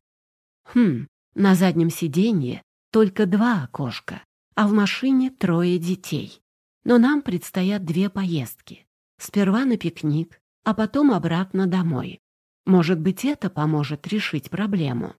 S1: Хм, на заднем сиденье только два окошка, а в машине трое детей. Но нам предстоят две поездки. Сперва на пикник, а потом обратно домой. Может быть, это поможет решить проблему.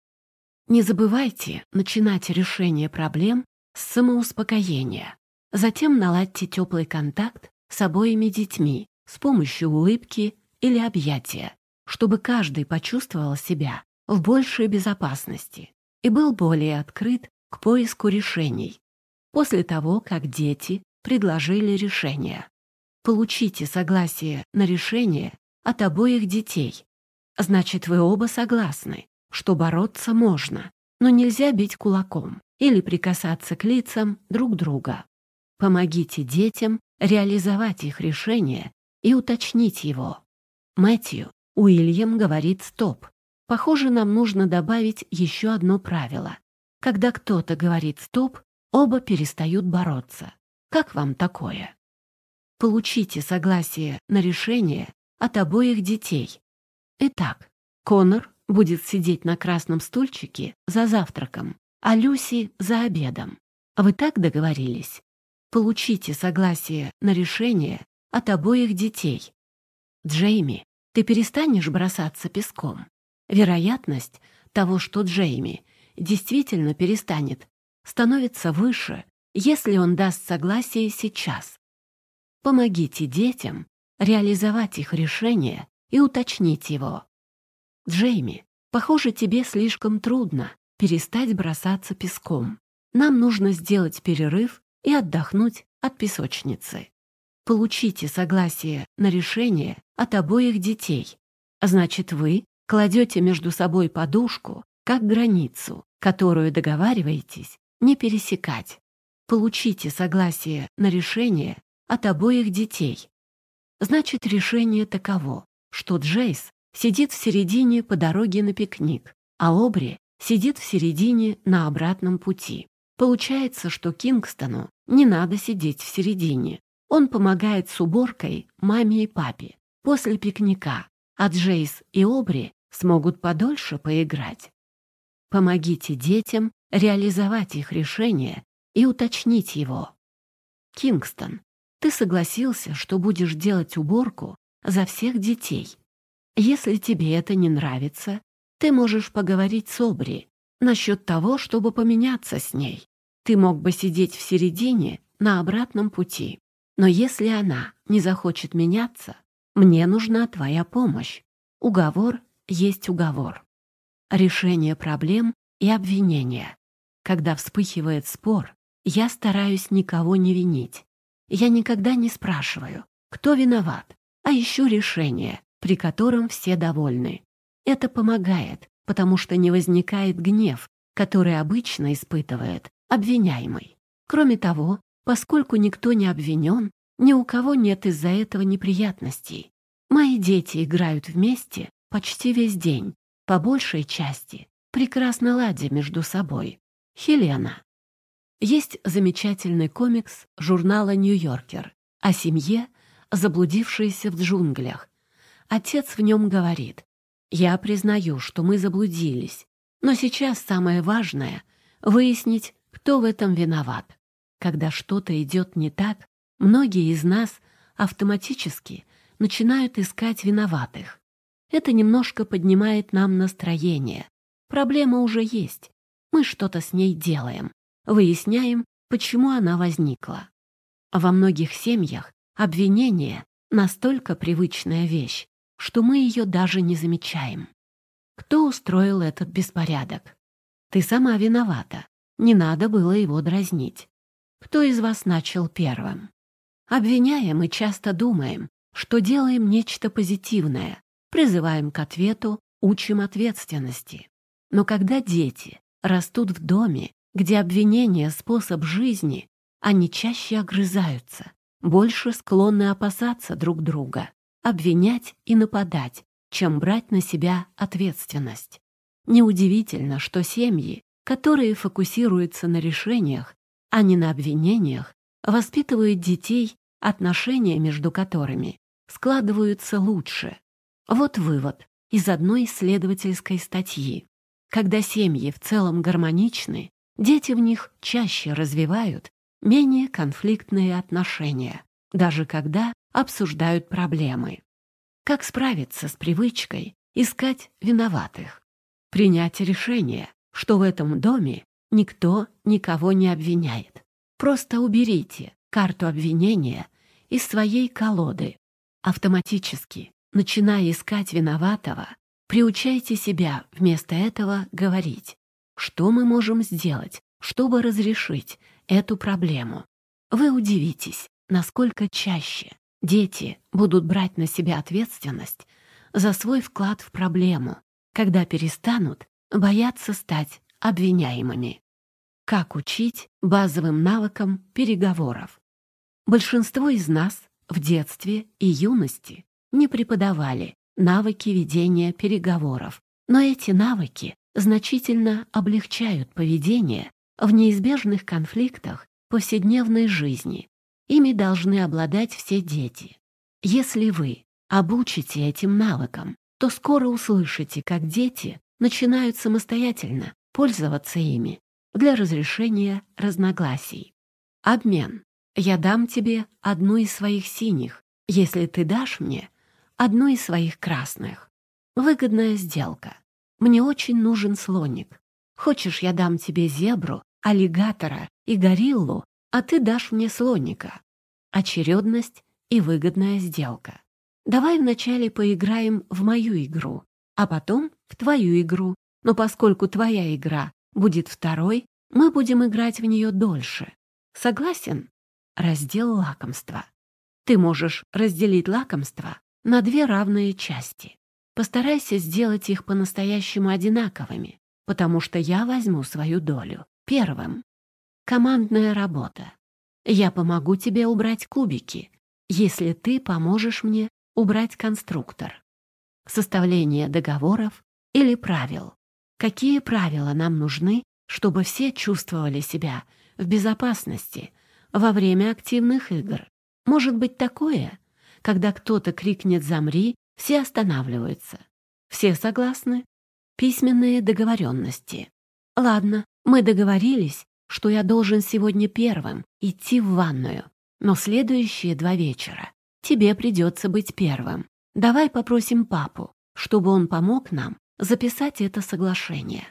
S1: Не забывайте начинать решение проблем с самоуспокоения. Затем наладьте теплый контакт с обоими детьми с помощью улыбки или объятия, чтобы каждый почувствовал себя в большей безопасности и был более открыт к поиску решений. После того, как дети предложили решение. Получите согласие на решение от обоих детей. Значит, вы оба согласны, что бороться можно, но нельзя бить кулаком или прикасаться к лицам друг друга. Помогите детям реализовать их решение и уточнить его. Мэтью, Уильям говорит «стоп». Похоже, нам нужно добавить еще одно правило. Когда кто-то говорит «стоп», оба перестают бороться. Как вам такое? Получите согласие на решение от обоих детей. Итак, Конор будет сидеть на красном стульчике за завтраком, а Люси — за обедом. Вы так договорились? Получите согласие на решение от обоих детей. Джейми, ты перестанешь бросаться песком. Вероятность того, что Джейми действительно перестанет, становится выше, если он даст согласие сейчас. Помогите детям реализовать их решение и уточнить его. Джейми, похоже, тебе слишком трудно перестать бросаться песком. Нам нужно сделать перерыв и отдохнуть от песочницы. Получите согласие на решение от обоих детей. Значит, вы кладете между собой подушку как границу, которую договариваетесь не пересекать. Получите согласие на решение от обоих детей. Значит, решение таково, что Джейс сидит в середине по дороге на пикник, а Обри сидит в середине на обратном пути. Получается, что Кингстону не надо сидеть в середине. Он помогает с уборкой маме и папе после пикника, а Джейс и Обри смогут подольше поиграть. Помогите детям реализовать их решение и уточнить его. Кингстон, ты согласился, что будешь делать уборку за всех детей. Если тебе это не нравится, ты можешь поговорить с Обри насчет того, чтобы поменяться с ней. Ты мог бы сидеть в середине на обратном пути. Но если она не захочет меняться, мне нужна твоя помощь. Уговор есть уговор. Решение проблем и обвинения. Когда вспыхивает спор, я стараюсь никого не винить. Я никогда не спрашиваю, кто виноват, а ищу решение, при котором все довольны. Это помогает, потому что не возникает гнев, который обычно испытывает обвиняемый. Кроме того, поскольку никто не обвинен, ни у кого нет из-за этого неприятностей. Мои дети играют вместе почти весь день, по большей части, прекрасно ладя между собой. Хелена. Есть замечательный комикс журнала «Нью-Йоркер» о семье, заблудившейся в джунглях. Отец в нем говорит, «Я признаю, что мы заблудились, но сейчас самое важное — выяснить, кто в этом виноват. Когда что-то идет не так, многие из нас автоматически начинают искать виноватых. Это немножко поднимает нам настроение. Проблема уже есть. Мы что-то с ней делаем. Выясняем, почему она возникла. Во многих семьях обвинение — настолько привычная вещь, что мы ее даже не замечаем. Кто устроил этот беспорядок? Ты сама виновата. Не надо было его дразнить. Кто из вас начал первым? Обвиняем и часто думаем, что делаем нечто позитивное, призываем к ответу, учим ответственности. Но когда дети растут в доме, где обвинение — способ жизни, они чаще огрызаются, больше склонны опасаться друг друга, обвинять и нападать, чем брать на себя ответственность. Неудивительно, что семьи, которые фокусируются на решениях, а не на обвинениях, воспитывают детей, отношения между которыми складываются лучше. Вот вывод из одной исследовательской статьи. Когда семьи в целом гармоничны, дети в них чаще развивают менее конфликтные отношения, даже когда обсуждают проблемы. Как справиться с привычкой искать виноватых? Принять решение, что в этом доме никто никого не обвиняет. Просто уберите карту обвинения из своей колоды. Автоматически, начиная искать виноватого, Приучайте себя вместо этого говорить, что мы можем сделать, чтобы разрешить эту проблему. Вы удивитесь, насколько чаще дети будут брать на себя ответственность за свой вклад в проблему, когда перестанут бояться стать обвиняемыми. Как учить базовым навыкам переговоров? Большинство из нас в детстве и юности не преподавали навыки ведения переговоров, но эти навыки значительно облегчают поведение в неизбежных конфликтах повседневной жизни. Ими должны обладать все дети. Если вы обучите этим навыкам, то скоро услышите, как дети начинают самостоятельно пользоваться ими для разрешения разногласий. Обмен. Я дам тебе одну из своих синих, если ты дашь мне одну из своих красных. Выгодная сделка. Мне очень нужен слоник. Хочешь, я дам тебе зебру, аллигатора и гориллу, а ты дашь мне слоника. Очередность и выгодная сделка. Давай вначале поиграем в мою игру, а потом в твою игру. Но поскольку твоя игра будет второй, мы будем играть в нее дольше. Согласен? Раздел лакомства. Ты можешь разделить лакомство на две равные части. Постарайся сделать их по-настоящему одинаковыми, потому что я возьму свою долю. Первым. Командная работа. Я помогу тебе убрать кубики, если ты поможешь мне убрать конструктор. Составление договоров или правил. Какие правила нам нужны, чтобы все чувствовали себя в безопасности во время активных игр? Может быть такое, когда кто-то крикнет «замри», все останавливаются. Все согласны? Письменные договоренности. Ладно, мы договорились, что я должен сегодня первым идти в ванную, но следующие два вечера тебе придется быть первым. Давай попросим папу, чтобы он помог нам записать это соглашение.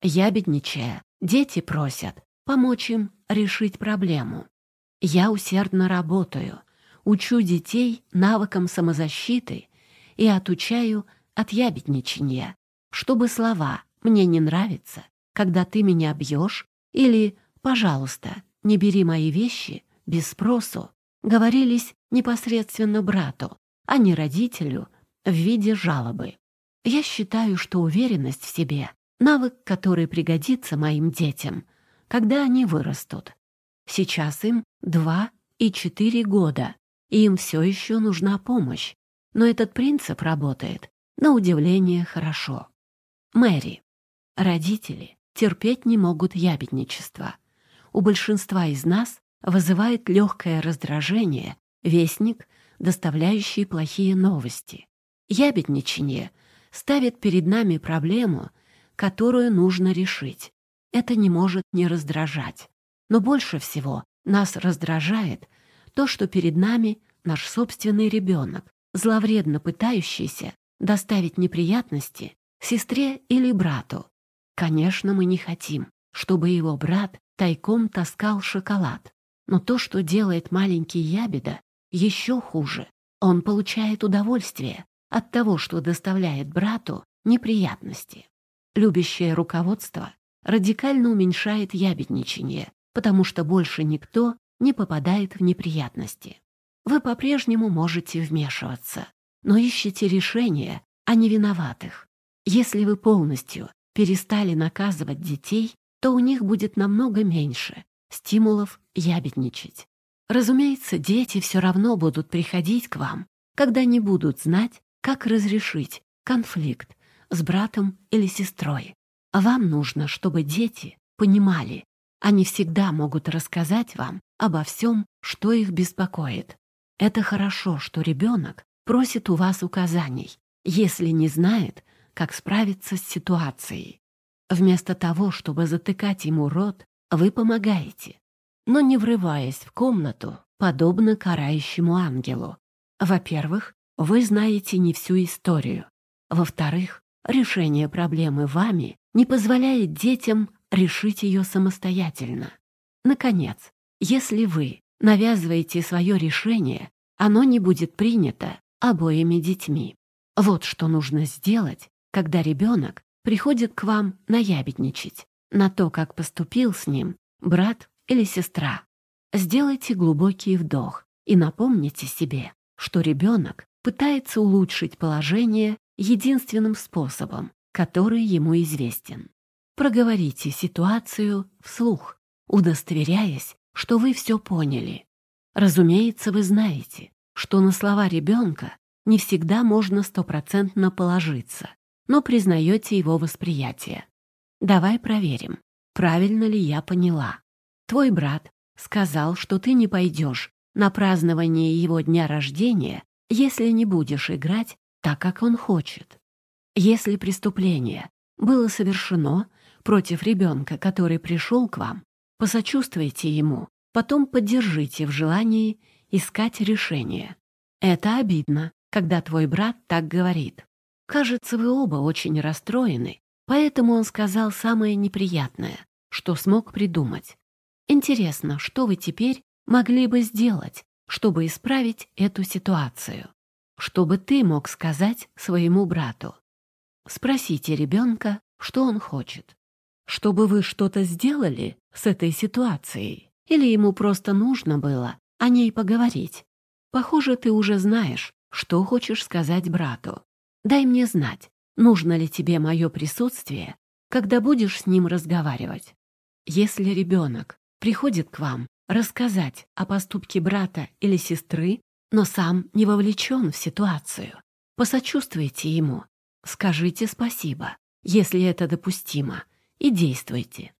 S1: Я бедничая, дети просят помочь им решить проблему. Я усердно работаю, учу детей навыкам самозащиты и отучаю от ябедничания, чтобы слова «мне не нравится», «когда ты меня бьешь» или «пожалуйста, не бери мои вещи» без спросу говорились непосредственно брату, а не родителю в виде жалобы. Я считаю, что уверенность в себе — навык, который пригодится моим детям, когда они вырастут. Сейчас им два и четыре года, им все еще нужна помощь, но этот принцип работает на удивление хорошо. Мэри. Родители терпеть не могут ябедничество. У большинства из нас вызывает легкое раздражение вестник, доставляющий плохие новости. Ябедничание ставит перед нами проблему, которую нужно решить. Это не может не раздражать. Но больше всего нас раздражает то, что перед нами наш собственный ребенок, зловредно пытающийся доставить неприятности сестре или брату. Конечно, мы не хотим, чтобы его брат тайком таскал шоколад. Но то, что делает маленький ябеда, еще хуже. Он получает удовольствие от того, что доставляет брату неприятности. Любящее руководство радикально уменьшает ябедничание, потому что больше никто не попадает в неприятности. Вы по-прежнему можете вмешиваться, но ищите решения, а не виноватых. Если вы полностью перестали наказывать детей, то у них будет намного меньше стимулов ябедничать. Разумеется, дети все равно будут приходить к вам, когда не будут знать, как разрешить конфликт с братом или сестрой. А вам нужно, чтобы дети понимали, они всегда могут рассказать вам обо всем, что их беспокоит. Это хорошо, что ребенок просит у вас указаний, если не знает, как справиться с ситуацией. Вместо того, чтобы затыкать ему рот, вы помогаете, но не врываясь в комнату, подобно карающему ангелу. Во-первых, вы знаете не всю историю. Во-вторых, решение проблемы вами не позволяет детям решить ее самостоятельно. Наконец, если вы навязываете свое решение, оно не будет принято обоими детьми. Вот что нужно сделать, когда ребенок приходит к вам наябедничать. на то, как поступил с ним брат или сестра. Сделайте глубокий вдох и напомните себе, что ребенок пытается улучшить положение единственным способом, который ему известен. Проговорите ситуацию вслух, удостоверяясь, что вы все поняли. Разумеется, вы знаете, что на слова ребенка не всегда можно стопроцентно положиться, но признаете его восприятие. Давай проверим, правильно ли я поняла. Твой брат сказал, что ты не пойдешь на празднование его дня рождения, если не будешь играть так, как он хочет. Если преступление было совершено против ребенка, который пришел к вам, посочувствуйте ему, потом поддержите в желании искать решение. Это обидно, когда твой брат так говорит. Кажется, вы оба очень расстроены, поэтому он сказал самое неприятное, что смог придумать. Интересно, что вы теперь могли бы сделать, чтобы исправить эту ситуацию? Что бы ты мог сказать своему брату? Спросите ребенка, что он хочет. Чтобы вы что-то сделали с этой ситуацией? Или ему просто нужно было о ней поговорить? Похоже, ты уже знаешь, что хочешь сказать брату. Дай мне знать, нужно ли тебе мое присутствие, когда будешь с ним разговаривать. Если ребенок приходит к вам рассказать о поступке брата или сестры, но сам не вовлечен в ситуацию, посочувствуйте ему, скажите спасибо, если это допустимо, и действуйте.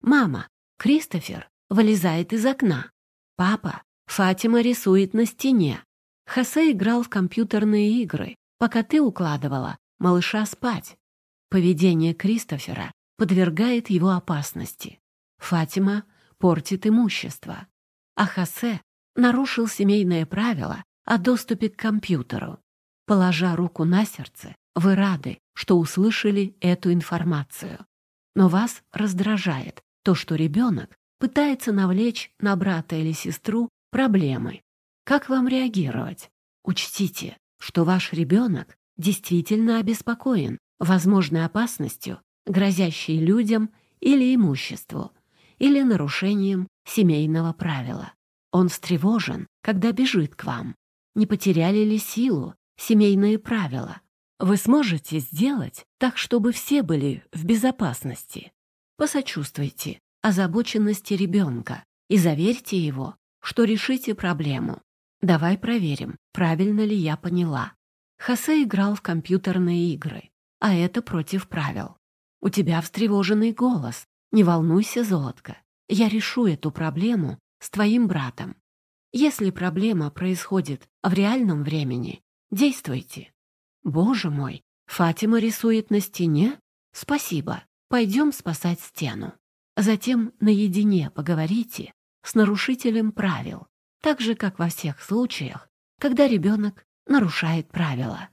S1: Мама, Кристофер вылезает из окна. Папа, Фатима рисует на стене. Хосе играл в компьютерные игры, пока ты укладывала малыша спать. Поведение Кристофера подвергает его опасности. Фатима портит имущество. А Хосе нарушил семейное правило о доступе к компьютеру. Положа руку на сердце, вы рады, что услышали эту информацию. Но вас раздражает то, что ребенок пытается навлечь на брата или сестру проблемы. Как вам реагировать? Учтите, что ваш ребенок действительно обеспокоен возможной опасностью, грозящей людям или имуществу, или нарушением семейного правила. Он встревожен, когда бежит к вам. Не потеряли ли силу семейные правила? Вы сможете сделать так, чтобы все были в безопасности. Посочувствуйте озабоченности ребенка и заверьте его, что решите проблему. Давай проверим, правильно ли я поняла. Хосе играл в компьютерные игры, а это против правил. У тебя встревоженный голос. Не волнуйся, золотко. Я решу эту проблему с твоим братом. Если проблема происходит в реальном времени, действуйте. Боже мой, Фатима рисует на стене? Спасибо. Пойдем спасать стену. Затем наедине поговорите с нарушителем правил, так же, как во всех случаях, когда ребенок нарушает правила.